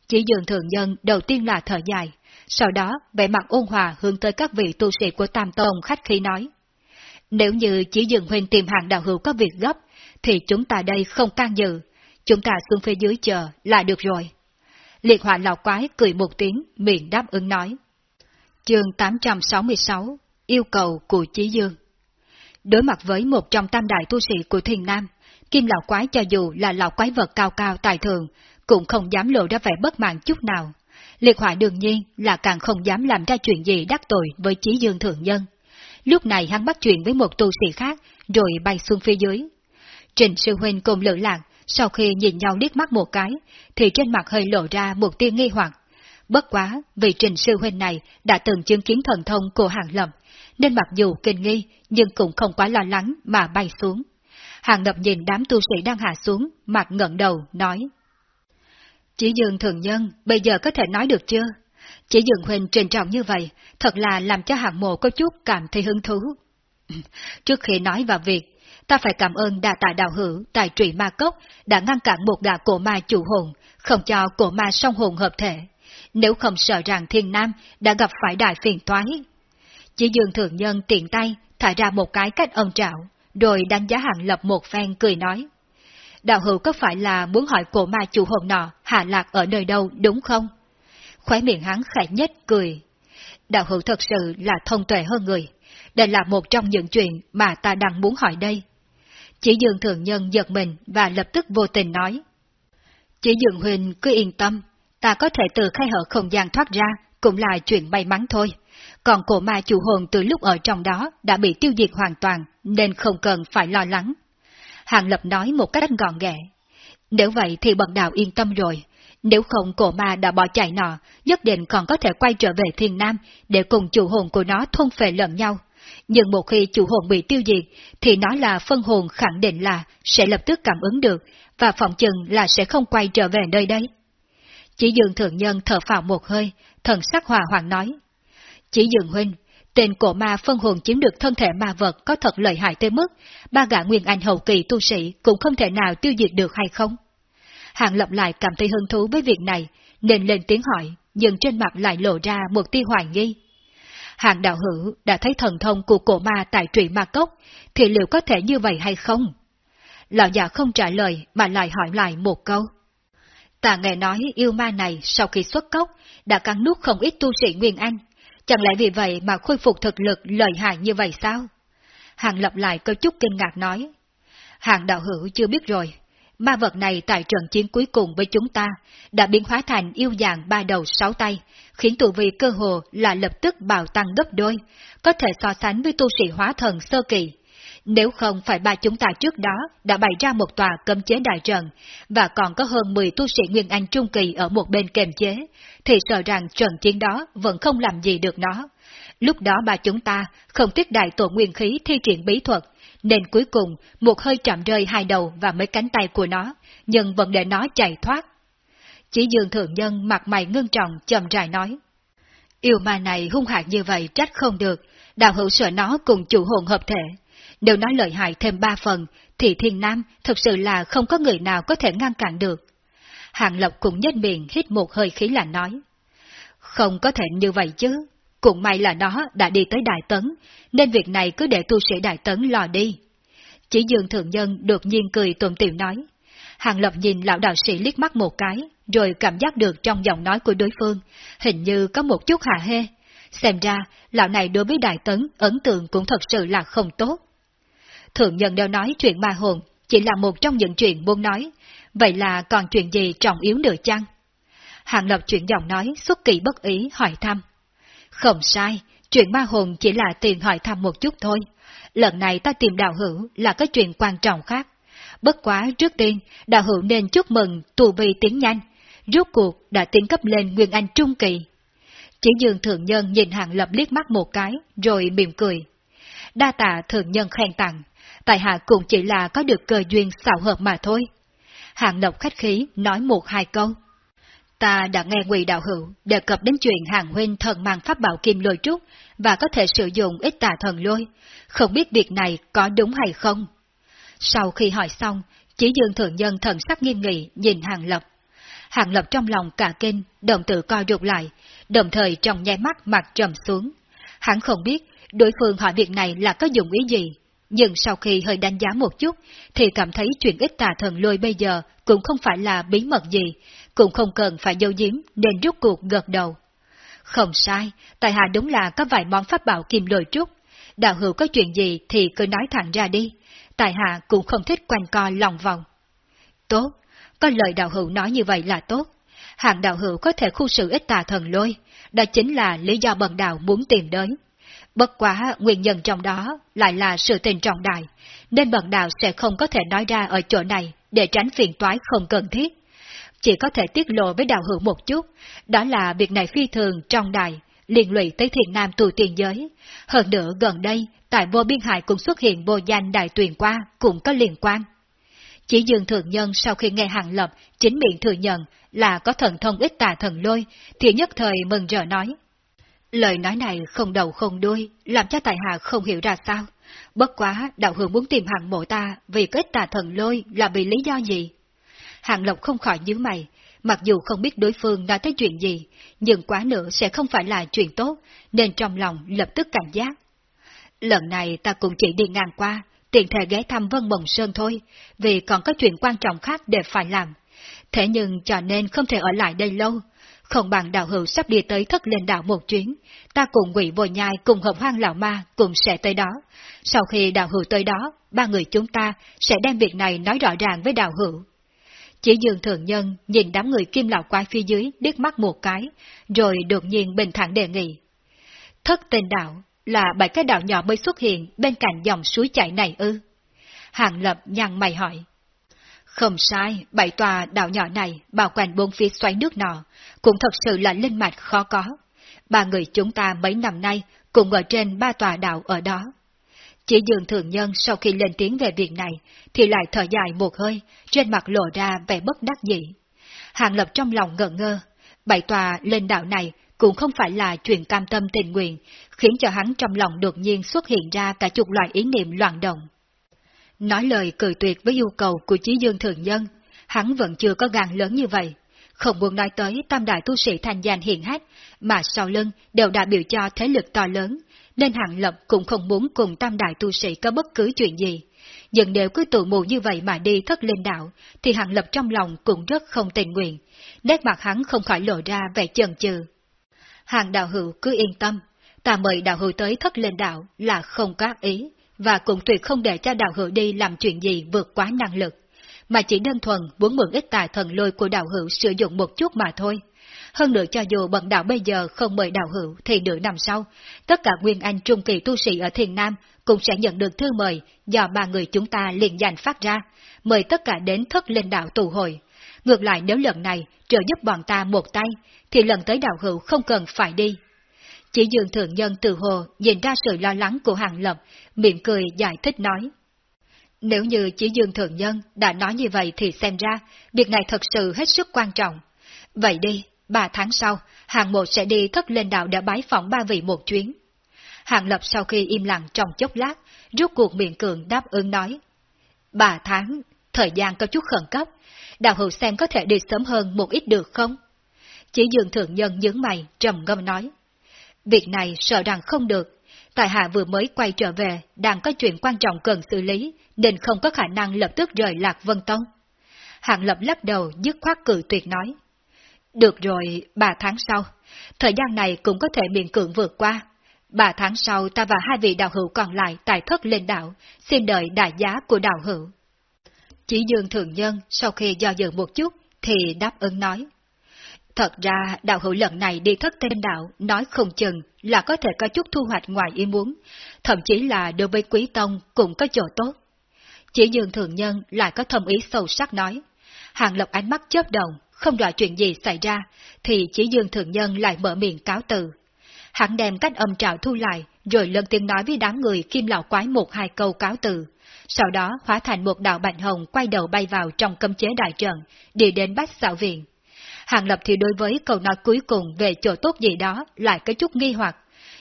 Chỉ dường thường nhân đầu tiên là thở dài, sau đó vẻ mặt ôn hòa hướng tới các vị tu sĩ của Tam Tông khách khí nói. Nếu như chỉ dừng huynh tìm hàng đạo hữu có việc gấp, thì chúng ta đây không can dự, chúng ta xuống phía dưới chờ là được rồi. Liệt hỏa lão quái cười một tiếng, miệng đáp ứng nói. Chương 866 Yêu cầu của Chí Dương Đối mặt với một trong tam đại tu sĩ của thiền Nam, Kim lão quái cho dù là lão quái vật cao cao tài thường, cũng không dám lộ ra vẻ bất mãn chút nào. Liệt hỏa đương nhiên là càng không dám làm ra chuyện gì đắc tội với Chí Dương Thượng Nhân. Lúc này hắn bắt chuyện với một tu sĩ khác, rồi bay xuống phía dưới. Trình sư huynh cùng lữ lạc, sau khi nhìn nhau liếc mắt một cái, thì trên mặt hơi lộ ra một tia nghi hoặc. Bất quá, vì trình sư huynh này đã từng chứng kiến thần thông của hàng lầm nên mặc dù kinh nghi, nhưng cũng không quá lo lắng mà bay xuống. Hàng lập nhìn đám tu sĩ đang hạ xuống, mặt ngẩng đầu, nói. Chỉ dường thường nhân, bây giờ có thể nói được chưa? Chỉ dừng huynh trình trọng như vậy, thật là làm cho hạng mộ có chút cảm thấy hứng thú. [clears throat] Trước khi nói vào việc, ta phải cảm ơn đà tạ đạo hữu tại trụy ma cốc đã ngăn cản một gã cổ ma chủ hồn, không cho cổ ma song hồn hợp thể. Nếu không sợ rằng thiên nam đã gặp phải đại phiền toái. Chỉ dương thượng nhân tiện tay thả ra một cái cách ông trạo, rồi đánh giá hạng lập một phen cười nói. Đạo hữu có phải là muốn hỏi cổ ma chủ hồn nọ hạ lạc ở nơi đâu đúng không? Khóe miệng hắn khẽ nhếch cười. Đạo hữu thật sự là thông tuệ hơn người. Đây là một trong những chuyện mà ta đang muốn hỏi đây. Chỉ dương thường nhân giật mình và lập tức vô tình nói. Chỉ dương huynh cứ yên tâm, ta có thể từ khai hở không gian thoát ra, cũng là chuyện may mắn thôi. Còn cổ ma chủ hồn từ lúc ở trong đó đã bị tiêu diệt hoàn toàn, nên không cần phải lo lắng. Hàng Lập nói một cách gọn ghẽ. Nếu vậy thì bậc đạo yên tâm rồi, nếu không cổ ma đã bỏ chạy nọ, nhất định còn có thể quay trở về thiên nam để cùng chủ hồn của nó thôn phệ lẫn nhau. Nhưng một khi chủ hồn bị tiêu diệt, thì nó là phân hồn khẳng định là sẽ lập tức cảm ứng được, và phòng chừng là sẽ không quay trở về nơi đấy. Chỉ dường thượng nhân thở phào một hơi, thần sắc hòa hoàng nói. Chỉ dường huynh, tên cổ ma phân hồn chiếm được thân thể ma vật có thật lợi hại tới mức, ba gã nguyên anh hậu kỳ tu sĩ cũng không thể nào tiêu diệt được hay không? Hàng Lập lại cảm thấy hứng thú với việc này, nên lên tiếng hỏi, nhưng trên mặt lại lộ ra một tia hoài nghi. Hàng đạo hữu đã thấy thần thông của cổ ma tại trụy ma cốc, thì liệu có thể như vậy hay không? Lão già không trả lời mà lại hỏi lại một câu. Ta nghe nói yêu ma này sau khi xuất cốc đã cắn nuốt không ít tu sĩ Nguyên Anh. Chẳng lẽ vì vậy mà khôi phục thực lực lợi hại như vậy sao? Hàng lập lại có chút kinh ngạc nói. Hàng đạo hữu chưa biết rồi, Ma vật này tại trận chiến cuối cùng với chúng ta đã biến hóa thành yêu dạng ba đầu sáu tay, khiến tụ vị cơ hồ là lập tức bào tăng gấp đôi, có thể so sánh với tu sĩ hóa thần sơ kỳ. Nếu không phải ba chúng ta trước đó đã bày ra một tòa cấm chế đại trận, và còn có hơn 10 tu sĩ Nguyên Anh Trung Kỳ ở một bên kềm chế, thì sợ rằng trận chiến đó vẫn không làm gì được nó. Lúc đó ba chúng ta không tiếc đại tổ nguyên khí thi triển bí thuật, nên cuối cùng một hơi chạm rơi hai đầu và mấy cánh tay của nó, nhưng vẫn để nó chạy thoát. Chỉ dương thượng nhân mặt mày ngưng trọng chậm rãi nói. Yêu ma này hung hại như vậy trách không được, đạo hữu sợ nó cùng chủ hồn hợp thể. Nếu nói lợi hại thêm ba phần, thì thiên nam thực sự là không có người nào có thể ngăn cản được. Hàng Lộc cũng nhếch miệng hít một hơi khí lạnh nói. Không có thể như vậy chứ, cũng may là nó đã đi tới Đại Tấn, nên việc này cứ để tu sĩ Đại Tấn lo đi. Chỉ dương thượng nhân đột nhiên cười tùm tiểu nói. Hàng Lập nhìn lão đạo sĩ liếc mắt một cái, rồi cảm giác được trong giọng nói của đối phương, hình như có một chút hạ hê. Xem ra, lão này đối với Đại Tấn ấn tượng cũng thật sự là không tốt. Thượng nhân đều nói chuyện ma hồn, chỉ là một trong những chuyện muốn nói, vậy là còn chuyện gì trọng yếu nữa chăng? Hàng Lập chuyển giọng nói xuất kỳ bất ý hỏi thăm. Không sai, chuyện ma hồn chỉ là tiền hỏi thăm một chút thôi. Lần này ta tìm đạo hữu là cái chuyện quan trọng khác. Bất quá trước tiên, đạo hữu nên chúc mừng tù vi tiến nhanh, rốt cuộc đã tiến cấp lên Nguyên Anh Trung Kỳ. Chỉ dương thượng nhân nhìn hàng lập liếc mắt một cái, rồi mỉm cười. Đa tạ thượng nhân khen tặng, tại hạ cũng chỉ là có được cơ duyên xảo hợp mà thôi. Hàng lộc khách khí nói một hai câu, Ta đã nghe Ngụy Đạo Hữu đề cập đến chuyện hàng huynh thần mang pháp bảo kim lôi trúc và có thể sử dụng ít tà thần lôi, không biết việc này có đúng hay không. Sau khi hỏi xong, chỉ dương thượng nhân thần sắc nghiêm nghị nhìn hàng lập. Hàng lập trong lòng cả kinh, đồng tử co rụt lại, đồng thời trong nháy mắt mặt trầm xuống. Hắn không biết đối phương hỏi việc này là có dụng ý gì, nhưng sau khi hơi đánh giá một chút, thì cảm thấy chuyện ít tà thần lôi bây giờ cũng không phải là bí mật gì, cũng không cần phải dâu diếm nên rút cuộc gật đầu. Không sai, tại hạ đúng là có vài món pháp bảo kim lôi trúc. Đạo hữu có chuyện gì thì cứ nói thẳng ra đi, tại hạ cũng không thích quanh co lòng vòng. Tốt, có lời đạo hữu nói như vậy là tốt. Hạng đạo hữu có thể khu sự ít tà thần lôi, đó chính là lý do bần đạo muốn tìm đến. Bất quá nguyên nhân trong đó lại là sự tình trọng đại, nên bần đạo sẽ không có thể nói ra ở chỗ này để tránh phiền toái không cần thiết. Chỉ có thể tiết lộ với đạo hữu một chút, đó là việc này phi thường trong đài, liên lụy tới thiền nam tù tiền giới. Hơn nữa gần đây, tại vô biên hải cũng xuất hiện vô danh đại tuyền qua, cũng có liên quan. Chỉ dương thượng nhân sau khi nghe hàng lập, chính miệng thừa nhận là có thần thông ít tà thần lôi, thì nhất thời mừng rỡ nói. Lời nói này không đầu không đuôi, làm cho tài hạ không hiểu ra sao. Bất quá, đạo hữu muốn tìm hạng mộ ta vì kết tà thần lôi là vì lý do gì? Hạng Lộc không khỏi nhíu mày, mặc dù không biết đối phương nói tới chuyện gì, nhưng quá nữa sẽ không phải là chuyện tốt, nên trong lòng lập tức cảnh giác. Lần này ta cũng chỉ đi ngang qua, tiện thể ghé thăm Vân Mộng Sơn thôi, vì còn có chuyện quan trọng khác để phải làm. Thế nhưng cho nên không thể ở lại đây lâu, không bằng đạo hữu sắp đi tới thất lên đảo một chuyến, ta cùng quỷ vô nhai cùng hợp hoang lão ma cùng sẽ tới đó. Sau khi đạo hữu tới đó, ba người chúng ta sẽ đem việc này nói rõ ràng với đạo hữu. Chỉ dường thường nhân nhìn đám người kim lão quái phía dưới điếc mắt một cái, rồi đột nhiên bình thản đề nghị. Thất tên đạo là bảy cái đạo nhỏ mới xuất hiện bên cạnh dòng suối chảy này ư? Hàng lập nhăn mày hỏi. Không sai, bảy tòa đạo nhỏ này bao quanh bốn phía xoáy nước nọ, cũng thật sự là linh mạch khó có. Ba người chúng ta mấy năm nay cùng ở trên ba tòa đạo ở đó. Chỉ dường thường nhân sau khi lên tiếng về việc này, thì lại thở dài một hơi, trên mặt lộ ra vẻ bất đắc dĩ. Hàng lập trong lòng ngờ ngơ, bảy tòa lên đạo này cũng không phải là chuyện cam tâm tình nguyện, khiến cho hắn trong lòng đột nhiên xuất hiện ra cả chục loại ý niệm loạn động. Nói lời cười tuyệt với yêu cầu của Chí Dương Thường Nhân, hắn vẫn chưa có gan lớn như vậy. Không muốn nói tới tam đại tu sĩ thành danh hiện hách, mà sau lưng đều đã biểu cho thế lực to lớn, nên hạng lập cũng không muốn cùng tam đại tu sĩ có bất cứ chuyện gì. Nhưng nếu cứ tụ mù như vậy mà đi thất lên đạo, thì hạng lập trong lòng cũng rất không tình nguyện. Nét mặt hắn không khỏi lộ ra vẻ chần chừ. Hàng đạo hữu cứ yên tâm, ta mời đạo hữu tới thất lên đạo là không có ý, và cũng tuyệt không để cho đạo hữu đi làm chuyện gì vượt quá năng lực, mà chỉ đơn thuần muốn mượn ít tài thần lôi của đạo hữu sử dụng một chút mà thôi. Hơn nữa cho dù bận đạo bây giờ không mời đạo hữu thì nửa năm sau, tất cả nguyên anh trung kỳ tu sĩ ở thiền Nam cũng sẽ nhận được thư mời do ba người chúng ta liền danh phát ra, mời tất cả đến thất lên đạo tù hội. Ngược lại nếu lần này trợ giúp bọn ta một tay, thì lần tới đạo hữu không cần phải đi. Chỉ dường thượng nhân từ hồ nhìn ra sự lo lắng của hàng lập, miệng cười giải thích nói. Nếu như chỉ dương thượng nhân đã nói như vậy thì xem ra, việc này thật sự hết sức quan trọng. Vậy đi, ba tháng sau, hàng một sẽ đi thất lên đạo để bái phỏng ba vị một chuyến. Hàng lập sau khi im lặng trong chốc lát, rút cuộc miệng cường đáp ứng nói. Ba tháng, thời gian có chút khẩn cấp, đạo hữu xem có thể đi sớm hơn một ít được không? Chỉ dường thượng nhân nhướng mày, trầm ngâm nói. Việc này sợ rằng không được, tại hạ vừa mới quay trở về, đang có chuyện quan trọng cần xử lý, nên không có khả năng lập tức rời Lạc Vân Tông. Hạng lập lắc đầu dứt khoát cự tuyệt nói. Được rồi, ba tháng sau, thời gian này cũng có thể miễn cưỡng vượt qua. Ba tháng sau ta và hai vị đạo hữu còn lại tại thất lên đảo, xin đợi đại giá của đạo hữu. Chỉ dương thường nhân sau khi do dự một chút thì đáp ứng nói. Thật ra đạo hữu lần này đi thất tên đạo nói không chừng là có thể có chút thu hoạch ngoài ý muốn, thậm chí là đối với quý tông cũng có chỗ tốt. Chỉ dương thường nhân lại có thâm ý sâu sắc nói. Hàng lộc ánh mắt chớp động, không rõ chuyện gì xảy ra, thì chỉ dương thượng nhân lại mở miệng cáo từ. Hắn đem cách âm trạo thu lại, rồi lần tiếng nói với đám người kim lão quái một hai câu cáo từ. Sau đó hóa thành một đạo bạch hồng quay đầu bay vào trong cấm chế đại trận, đi đến bách xạo viện. Hàng Lập thì đối với câu nói cuối cùng về chỗ tốt gì đó lại có chút nghi hoặc.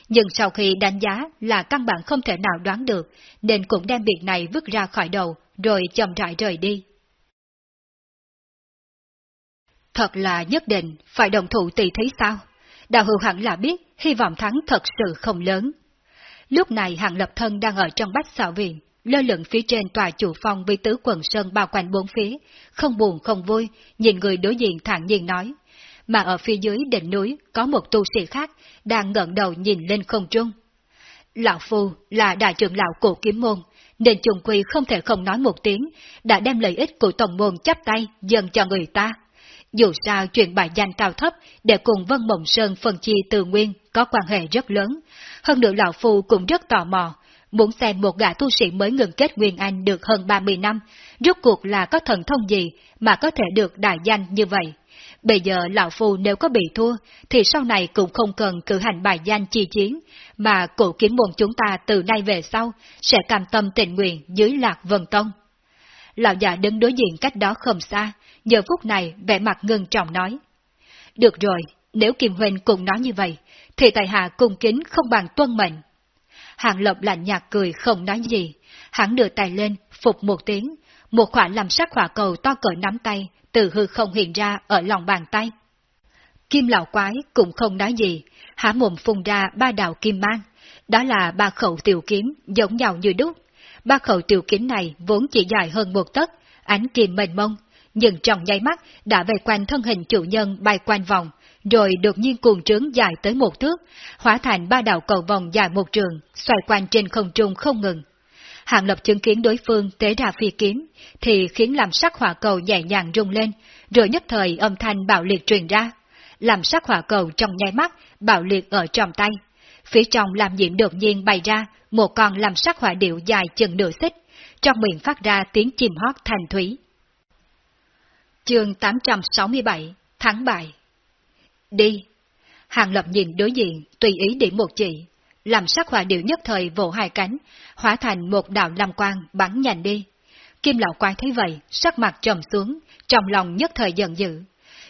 Nhưng sau khi đánh giá là căn bản không thể nào đoán được, nên cũng đem việc này vứt ra khỏi đầu, rồi chậm rãi rời đi. Thật là nhất định phải đồng thủ tỷ thí sao? Đạo hữu hẳn là biết, hy vọng thắng thật sự không lớn. Lúc này Hàng Lập Thân đang ở trong bách xạo viện, lơ lửng phía trên tòa chủ phong với tứ quần sơn bao quanh bốn phía, không buồn không vui, nhìn người đối diện thản nhiên nói. Mà ở phía dưới đỉnh núi có một tu sĩ khác đang ngẩng đầu nhìn lên không trung. Lão Phu là đại trưởng lão cổ kiếm môn, nên trùng quy không thể không nói một tiếng, đã đem lợi ích của tổng môn chấp tay dần cho người ta. Dù sao chuyện bài danh cao thấp để cùng Vân Mộng Sơn phân chi từ nguyên có quan hệ rất lớn, hơn nữa Lão Phu cũng rất tò mò, muốn xem một gã tu sĩ mới ngừng kết Nguyên Anh được hơn 30 năm, rốt cuộc là có thần thông gì mà có thể được đại danh như vậy. Bây giờ Lão Phu nếu có bị thua, thì sau này cũng không cần cử hành bài danh chi chiến, mà cổ kiếm môn chúng ta từ nay về sau sẽ cam tâm tình nguyện dưới lạc vân tông. Lão già đứng đối diện cách đó không xa, giờ phút này vẻ mặt ngưng trọng nói. Được rồi, nếu Kim Huynh cùng nói như vậy, thì tại hạ cung kính không bằng tuân mệnh. Hàng Lập lạnh nhạt cười không nói gì, hắn đưa tay lên, phục một tiếng, một khoản làm sắc hỏa cầu to cỡ nắm tay, từ hư không hiện ra ở lòng bàn tay. Kim lão quái cũng không nói gì, há mồm phun ra ba đạo kim mang, đó là ba khẩu tiểu kiếm giống nhau như đúc. Ba khẩu tiểu kiếm này vốn chỉ dài hơn một tấc, ánh kim mênh mông, nhưng trong nháy mắt đã về quanh thân hình chủ nhân bay quanh vòng, rồi đột nhiên cuồng trướng dài tới một thước, hóa thành ba đạo cầu vòng dài một trường, xoay quanh trên không trung không ngừng. Hạng lập chứng kiến đối phương tế ra phi kiếm, thì khiến làm sắc hỏa cầu nhẹ nhàng rung lên, rồi nhất thời âm thanh bạo liệt truyền ra. Làm sắc hỏa cầu trong nháy mắt, bạo liệt ở trong tay. Phía trong làm diện đột nhiên bày ra một con làm sắc hỏa điệu dài chừng nửa xích, trong miệng phát ra tiếng chim hót thành thúy. Chương 867 Thắng bại Đi! Hàng lập nhìn đối diện, tùy ý điểm một chỉ, làm sắc hỏa điệu nhất thời vỗ hai cánh, hóa thành một đạo lam quang bắn nhanh đi. Kim lão quái thấy vậy, sắc mặt trầm xuống, trong lòng nhất thời giận dữ.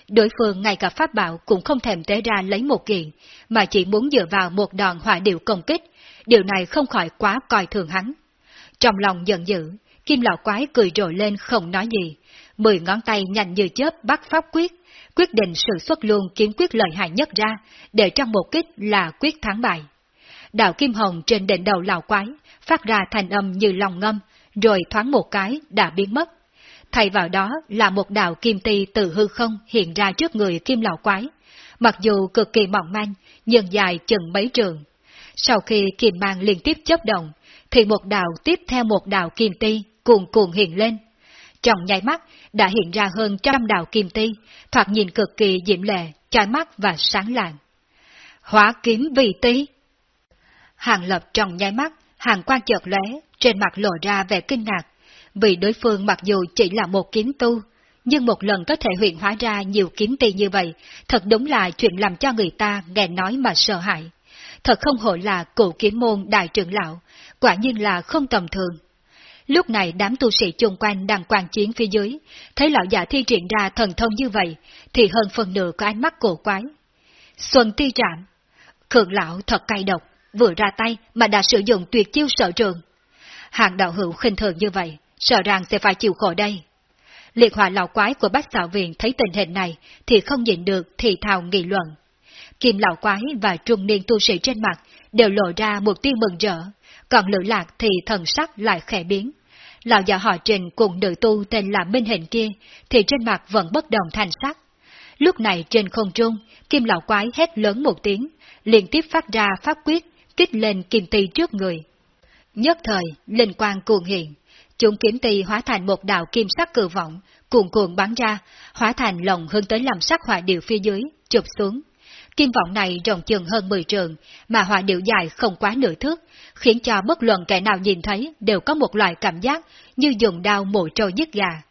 Đối phương ngay cả pháp bảo cũng không thèm tế ra lấy một kiện, mà chỉ muốn dựa vào một đòn hỏa điệu công kích, điều này không khỏi quá coi thường hắn. Trong lòng giận dữ, kim lão quái cười rộ lên không nói gì, mười ngón tay nhanh như chớp bắt pháp quyết, quyết định sự xuất luôn kiếm quyết lợi hại nhất ra, để trong một kích là quyết thắng bại. Đạo kim hồng trên đỉnh đầu lão quái, phát ra thành âm như lòng ngâm, rồi thoáng một cái đã biến mất. Thay vào đó là một đạo kim ti từ hư không hiện ra trước người kim lão quái, mặc dù cực kỳ mỏng manh, nhưng dài chừng mấy trường. Sau khi kim mang liên tiếp chấp động, thì một đạo tiếp theo một đạo kim ti cuồn cuồn hiện lên. Trong nháy mắt đã hiện ra hơn trăm đạo kim ti, thoạt nhìn cực kỳ diễm lệ, chói mắt và sáng lạng. Hóa kiếm vị tí. Hàng lập trong nháy mắt, hàng quan chợt lóe, trên mặt lộ ra vẻ kinh ngạc, vì đối phương mặc dù chỉ là một kiếm tu, nhưng một lần có thể huyện hóa ra nhiều kiếm ti như vậy, thật đúng là chuyện làm cho người ta nghe nói mà sợ hãi. Thật không hổ là cụ kiếm môn đại trưởng lão, quả nhiên là không tầm thường. Lúc này đám tu sĩ chung quanh đang quan chiến phía dưới, thấy lão giả thi triển ra thần thông như vậy, thì hơn phần nửa có ánh mắt cổ quái. Xuân ti trạm, khượng lão thật cay độc, vừa ra tay mà đã sử dụng tuyệt chiêu sở trường. Hàng đạo hữu khinh thường như vậy, sợ rằng sẽ phải chịu khổ đây. Liệt hỏa lão quái của bác xạo viện thấy tình hình này thì không nhịn được thì thào nghị luận. Kim lão quái và trung niên tu sĩ trên mặt đều lộ ra một tia mừng rỡ, còn lữ lạc thì thần sắc lại khẽ biến. Lão già họ trình cùng nữ tu tên là Minh Hình kia thì trên mặt vẫn bất đồng thành sắc. Lúc này trên không trung, kim lão quái hét lớn một tiếng, liên tiếp phát ra pháp quyết, kích lên kim ti trước người. Nhất thời, linh quang cuồng hiện, chúng kiếm ti hóa thành một đạo kim sắc cử vọng, cuồn cuộn bắn ra, hóa thành lồng hướng tới làm sắc hỏa điệu phía dưới, chụp xuống. Kim vọng này rộng chừng hơn 10 trường, mà hỏa điệu dài không quá nửa thước, khiến cho bất luận kẻ nào nhìn thấy đều có một loại cảm giác như dùng đao mổ trâu giết gà.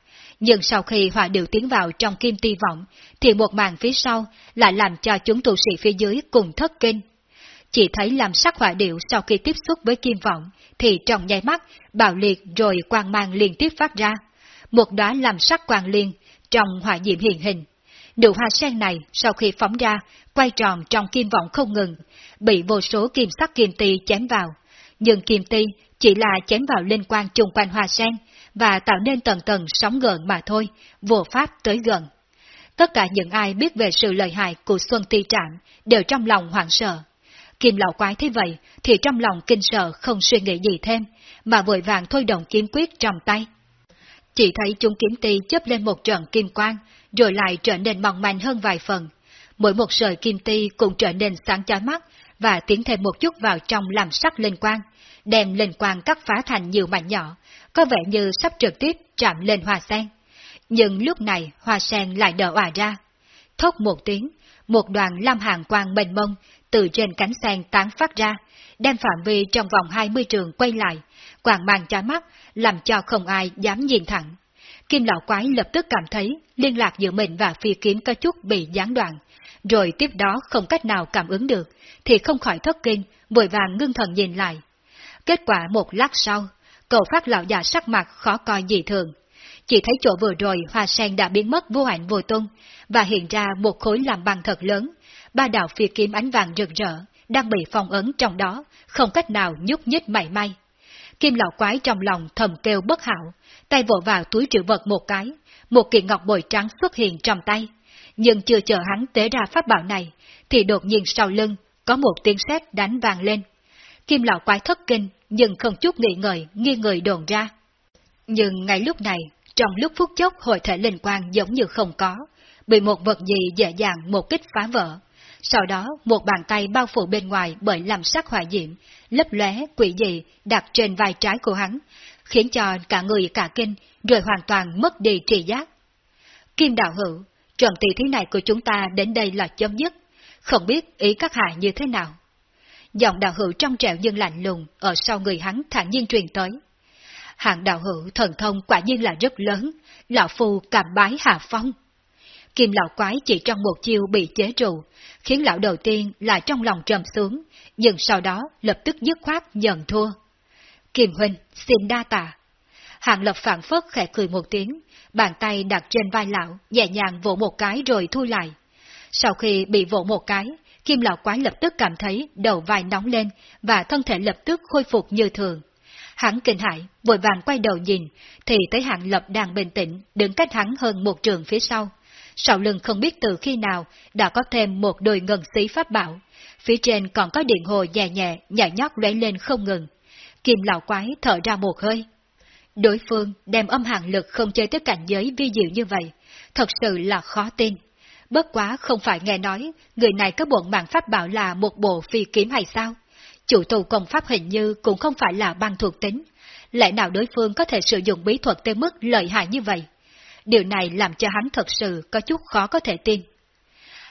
Nhưng sau khi hỏa điệu tiến vào trong kim ti vọng, thì một màn phía sau lại làm cho chúng tu sĩ phía dưới cùng thất kinh. Chỉ thấy làm sắc hỏa điệu sau khi tiếp xúc với kim vọng, thì trong nháy mắt, bạo liệt rồi quang mang liên tiếp phát ra. Một đóa làm sắc quang liên, trong hỏa diệm hiện hình. Nụ hoa sen này sau khi phóng ra, quay tròn trong kim vọng không ngừng, bị vô số kim sắc kim ti chém vào. Nhưng kim ti chỉ là chém vào linh quan chung quanh hoa sen, và tạo nên tầng tầng sóng gợn mà thôi, vô pháp tới gần. Tất cả những ai biết về sự lợi hại của Xuân Ti Trạm đều trong lòng hoảng sợ. Kim lão quái thế vậy thì trong lòng kinh sợ không suy nghĩ gì thêm, mà vội vàng thôi động kiếm quyết trong tay. Chỉ thấy chúng kiếm ti chớp lên một trận kim quang, rồi lại trở nên mỏng manh hơn vài phần. Mỗi một sợi kim ti cũng trở nên sáng chói mắt và tiến thêm một chút vào trong làm sắc lên quang, đem lên quang cắt phá thành nhiều mảnh nhỏ, có vẻ như sắp trực tiếp chạm lên hoa sen. Nhưng lúc này hoa sen lại đỡ òa ra. Thốt một tiếng, một đoàn lam hàng quang mênh mông từ trên cánh sen tán phát ra, đem phạm vi trong vòng 20 trường quay lại, quàng mang trái mắt, làm cho không ai dám nhìn thẳng. Kim lão quái lập tức cảm thấy liên lạc giữa mình và phi kiếm có chút bị gián đoạn, rồi tiếp đó không cách nào cảm ứng được, thì không khỏi thất kinh, vội vàng ngưng thần nhìn lại. Kết quả một lát sau, cậu phát lão già sắc mặt khó coi dị thường. Chỉ thấy chỗ vừa rồi hoa sen đã biến mất vô ảnh vô tung, và hiện ra một khối làm bằng thật lớn, ba đạo phi kiếm ánh vàng rực rỡ, đang bị phong ấn trong đó, không cách nào nhúc nhích mảy may. Kim lão quái trong lòng thầm kêu bất hảo, tay vỗ vào túi trữ vật một cái, một kiện ngọc bội trắng xuất hiện trong tay. Nhưng chưa chờ hắn tế ra pháp bảo này, thì đột nhiên sau lưng, có một tiếng sét đánh vàng lên. Kim lão quái thất kinh, nhưng không chút nghĩ ngợi, nghi người đồn ra. Nhưng ngay lúc này, trong lúc phút chốc hội thể linh quang giống như không có, bị một vật gì dễ dàng một kích phá vỡ. Sau đó, một bàn tay bao phủ bên ngoài bởi làm sắc hỏa diệm, lấp lóe quỷ dị đặt trên vai trái của hắn, khiến cho cả người cả kinh, rồi hoàn toàn mất đi trì giác. Kim đạo hữu, trận tỷ thí này của chúng ta đến đây là chấm dứt, không biết ý các hạ như thế nào. Giọng đạo hữu trong trẻo nhưng lạnh lùng ở sau người hắn thản nhiên truyền tới. Hạng đạo hữu thần thông quả nhiên là rất lớn, lão phu cảm bái hạ phong. Kim lão quái chỉ trong một chiêu bị chế trụ, khiến lão đầu tiên là trong lòng trầm xuống, nhưng sau đó lập tức dứt khoát nhận thua. Kim huynh, xin đa tạ. Hạng lập phản phất khẽ cười một tiếng, bàn tay đặt trên vai lão, nhẹ nhàng vỗ một cái rồi thu lại. Sau khi bị vỗ một cái, Kim lão quái lập tức cảm thấy đầu vai nóng lên và thân thể lập tức khôi phục như thường. Hắn kinh hãi, vội vàng quay đầu nhìn, thì thấy hạng lập đang bình tĩnh, đứng cách hắn hơn một trường phía sau. Sau lưng không biết từ khi nào đã có thêm một đôi ngân xí pháp bảo, phía trên còn có điện hồ nhẹ nhẹ, nhảy nhót lóe lên không ngừng. Kim lão quái thở ra một hơi. Đối phương đem âm hạng lực không chơi tới cảnh giới vi diệu như vậy, thật sự là khó tin. Bất quá không phải nghe nói, người này có bộn mạng pháp bảo là một bộ phi kiếm hay sao? Chủ tù công pháp hình như cũng không phải là băng thuộc tính. Lẽ nào đối phương có thể sử dụng bí thuật tới mức lợi hại như vậy? Điều này làm cho hắn thật sự có chút khó có thể tin.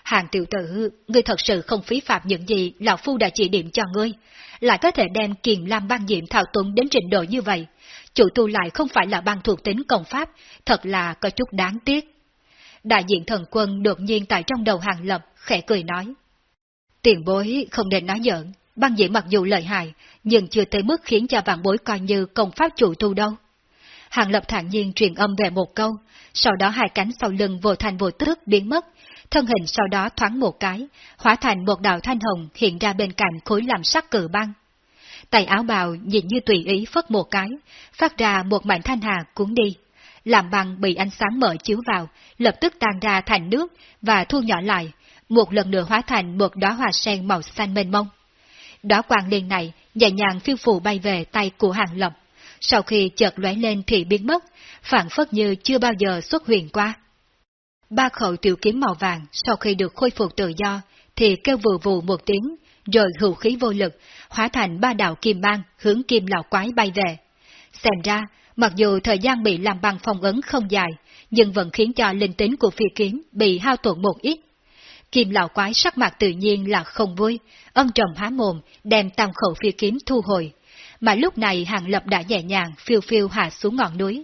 Hàng tiểu tử, ngươi thật sự không phí phạm những gì Lão Phu đã chỉ điểm cho ngươi, lại có thể đem kiền lam băng diệm thao túng đến trình độ như vậy. Chủ tu lại không phải là băng thuộc tính công pháp, thật là có chút đáng tiếc. Đại diện thần quân đột nhiên tại trong đầu hàng lập, khẽ cười nói. Tiền bối không nên nói giỡn, băng diệm mặc dù lợi hại, nhưng chưa tới mức khiến cho vạn bối coi như công pháp chủ tu đâu. Hàng lập thản nhiên truyền âm về một câu, sau đó hai cánh sau lưng vô thành vô tức biến mất, thân hình sau đó thoáng một cái, hóa thành một đạo thanh hồng hiện ra bên cạnh khối làm sắc cử băng. Tay áo bào nhìn như tùy ý phất một cái, phát ra một mảnh thanh hà cuốn đi. Làm bằng bị ánh sáng mở chiếu vào, lập tức tan ra thành nước và thu nhỏ lại, một lần nữa hóa thành một đóa hoa sen màu xanh mênh mông. Đóa quang liên này nhẹ nhàng phiêu phù bay về tay của hàng lập, sau khi chợt lóe lên thì biến mất, phản phất như chưa bao giờ xuất huyền qua. Ba khẩu tiểu kiếm màu vàng sau khi được khôi phục tự do, thì kêu vù vù một tiếng, rồi hữu khí vô lực, hóa thành ba đạo kim mang hướng kim lão quái bay về. Xem ra, mặc dù thời gian bị làm bằng phong ấn không dài, nhưng vẫn khiến cho linh tính của phi kiếm bị hao tổn một ít. Kim lão quái sắc mặt tự nhiên là không vui, âm trầm há mồm, đem tam khẩu phi kiếm thu hồi. Mà lúc này hàng lập đã nhẹ nhàng phiêu phiêu hạ xuống ngọn núi.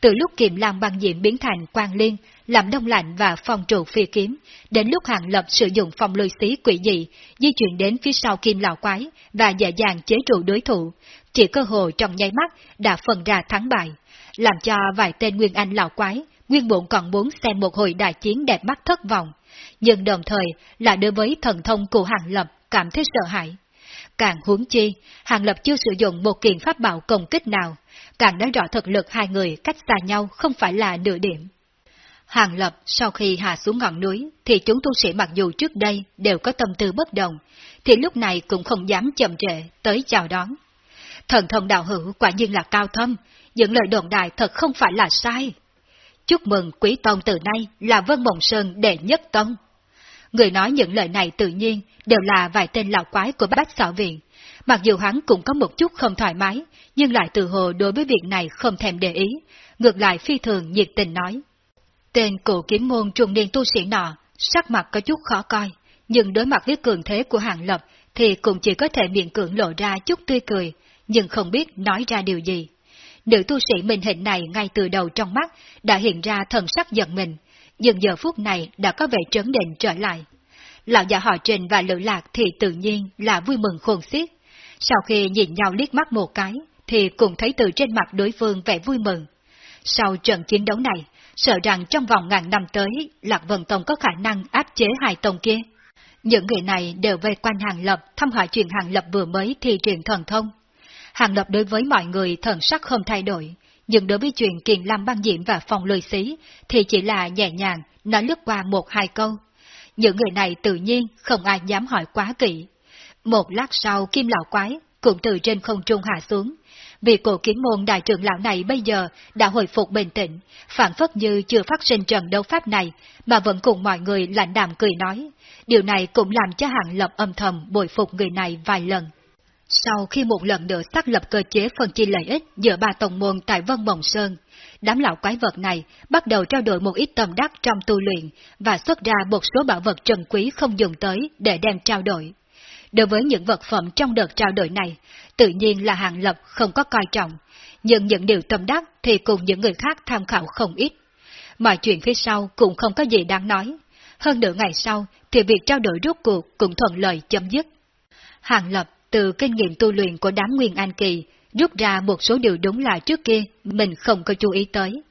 Từ lúc kiềm lam băng diệm biến thành quang liên, làm đông lạnh và phòng trụ phi kiếm, đến lúc hàng lập sử dụng phòng lôi xí quỷ dị, di chuyển đến phía sau kim lão quái và dễ dàng chế trụ đối thủ, chỉ cơ hội trong nháy mắt đã phần ra thắng bại, làm cho vài tên nguyên anh lão quái, nguyên bụng còn muốn xem một hồi đại chiến đẹp mắt thất vọng, nhưng đồng thời là đối với thần thông của hàng lập cảm thấy sợ hãi. Càng huống chi, hàng lập chưa sử dụng một kiện pháp bảo công kích nào, càng nói rõ thực lực hai người cách xa nhau không phải là nửa điểm. Hàng Lập sau khi hạ xuống ngọn núi, thì chúng tu sĩ mặc dù trước đây đều có tâm tư bất đồng, thì lúc này cũng không dám chậm trễ tới chào đón. Thần thông đạo hữu quả nhiên là cao thâm, những lời đồn đại thật không phải là sai. Chúc mừng quý tông từ nay là Vân Mộng Sơn đệ nhất tông. Người nói những lời này tự nhiên đều là vài tên lão quái của bách xảo viện. Mặc dù hắn cũng có một chút không thoải mái, nhưng lại từ hồ đối với việc này không thèm để ý, ngược lại phi thường nhiệt tình nói. Tên cựu kiếm môn trùng niên tu sĩ nọ, sắc mặt có chút khó coi, nhưng đối mặt với cường thế của hàng lập thì cũng chỉ có thể miệng cưỡng lộ ra chút tươi cười, nhưng không biết nói ra điều gì. Nữ tu sĩ mình hình này ngay từ đầu trong mắt đã hiện ra thần sắc giận mình, nhưng giờ phút này đã có vẻ trấn định trở lại. Lão già họ trình và lữ lạc thì tự nhiên là vui mừng khôn xiết. Sau khi nhìn nhau liếc mắt một cái, thì cũng thấy từ trên mặt đối phương vẻ vui mừng. Sau trận chiến đấu này, sợ rằng trong vòng ngàn năm tới, Lạc Vân Tông có khả năng áp chế hai tông kia. Những người này đều vây quanh Hàng Lập thăm hỏi chuyện Hàng Lập vừa mới thi truyền thần thông. Hàng Lập đối với mọi người thần sắc không thay đổi, nhưng đối với chuyện kiền lam băng diễm và phòng lười xí thì chỉ là nhẹ nhàng nói lướt qua một hai câu. Những người này tự nhiên không ai dám hỏi quá kỹ. Một lát sau kim lão quái cũng từ trên không trung hạ xuống. Vì cổ kiếm môn đại trưởng lão này bây giờ đã hồi phục bình tĩnh, phản phất như chưa phát sinh trận đấu pháp này, mà vẫn cùng mọi người lạnh đạm cười nói. Điều này cũng làm cho hạng lập âm thầm bồi phục người này vài lần. Sau khi một lần nữa xác lập cơ chế phân chia lợi ích giữa ba tổng môn tại Vân Mộng Sơn, đám lão quái vật này bắt đầu trao đổi một ít tầm đắc trong tu luyện và xuất ra một số bảo vật trần quý không dùng tới để đem trao đổi. Đối với những vật phẩm trong đợt trao đổi này, tự nhiên là hạng lập không có coi trọng, nhưng những điều tâm đắc thì cùng những người khác tham khảo không ít. Mọi chuyện phía sau cũng không có gì đáng nói. Hơn nửa ngày sau thì việc trao đổi rút cuộc cũng thuận lợi chấm dứt. Hàng lập từ kinh nghiệm tu luyện của đám Nguyên An Kỳ, rút ra một số điều đúng là trước kia mình không có chú ý tới.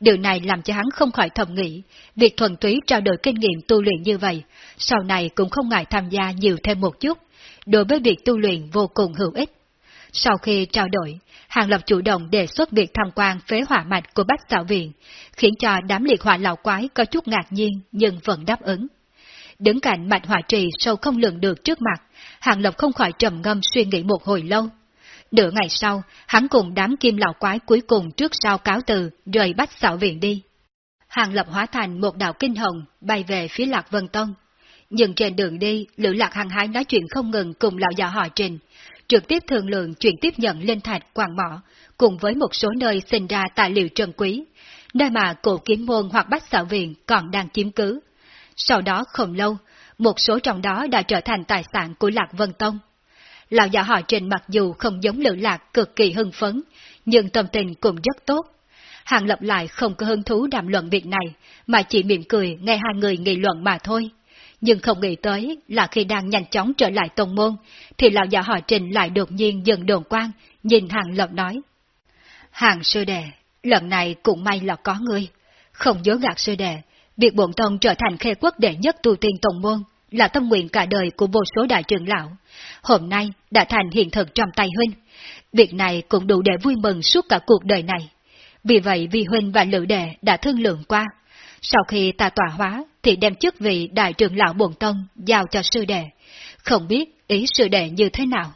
Điều này làm cho hắn không khỏi thầm nghĩ, việc thuần túy trao đổi kinh nghiệm tu luyện như vậy, sau này cũng không ngại tham gia nhiều thêm một chút, đối với việc tu luyện vô cùng hữu ích. Sau khi trao đổi, Hàng Lập chủ động đề xuất việc tham quan phế hỏa mạch của Bách Xạo Viện, khiến cho đám liệt hỏa lão quái có chút ngạc nhiên nhưng vẫn đáp ứng. Đứng cạnh mạch hỏa trì sâu không lường được trước mặt, Hàng Lập không khỏi trầm ngâm suy nghĩ một hồi lâu. Nửa ngày sau, hắn cùng đám kim lão quái cuối cùng trước sau cáo từ, rời bách xảo viện đi. Hàng Lập hóa thành một đạo kinh hồng, bay về phía Lạc Vân Tông. Nhưng trên đường đi, Lữ Lạc hàng hái nói chuyện không ngừng cùng lão già họ trình, trực tiếp thương lượng chuyện tiếp nhận linh thạch quảng mỏ, cùng với một số nơi sinh ra tài liệu trân quý, nơi mà cổ kiếm môn hoặc bách xảo viện còn đang chiếm cứ. Sau đó không lâu, một số trong đó đã trở thành tài sản của Lạc Vân Tông. Lão già họ trình mặc dù không giống lữ lạc cực kỳ hưng phấn, nhưng tâm tình cũng rất tốt. Hàng lập lại không có hứng thú đàm luận việc này, mà chỉ mỉm cười nghe hai người nghị luận mà thôi. Nhưng không nghĩ tới là khi đang nhanh chóng trở lại tông môn, thì lão già họ trình lại đột nhiên dừng đồn quan, nhìn hàng lập nói. Hàng sư đệ, lần này cũng may là có ngươi. Không dối gạt sư đệ, việc bổn tông trở thành khê quốc đệ nhất tu tiên tông môn là tâm nguyện cả đời của vô số đại trưởng lão. Hôm nay đã thành hiện thực trong tay huynh. Việc này cũng đủ để vui mừng suốt cả cuộc đời này. Vì vậy vì huynh và lữ đệ đã thương lượng qua. Sau khi ta tỏa hóa, thì đem chức vị đại trưởng lão bổn tông giao cho sư đệ. Không biết ý sư đệ như thế nào?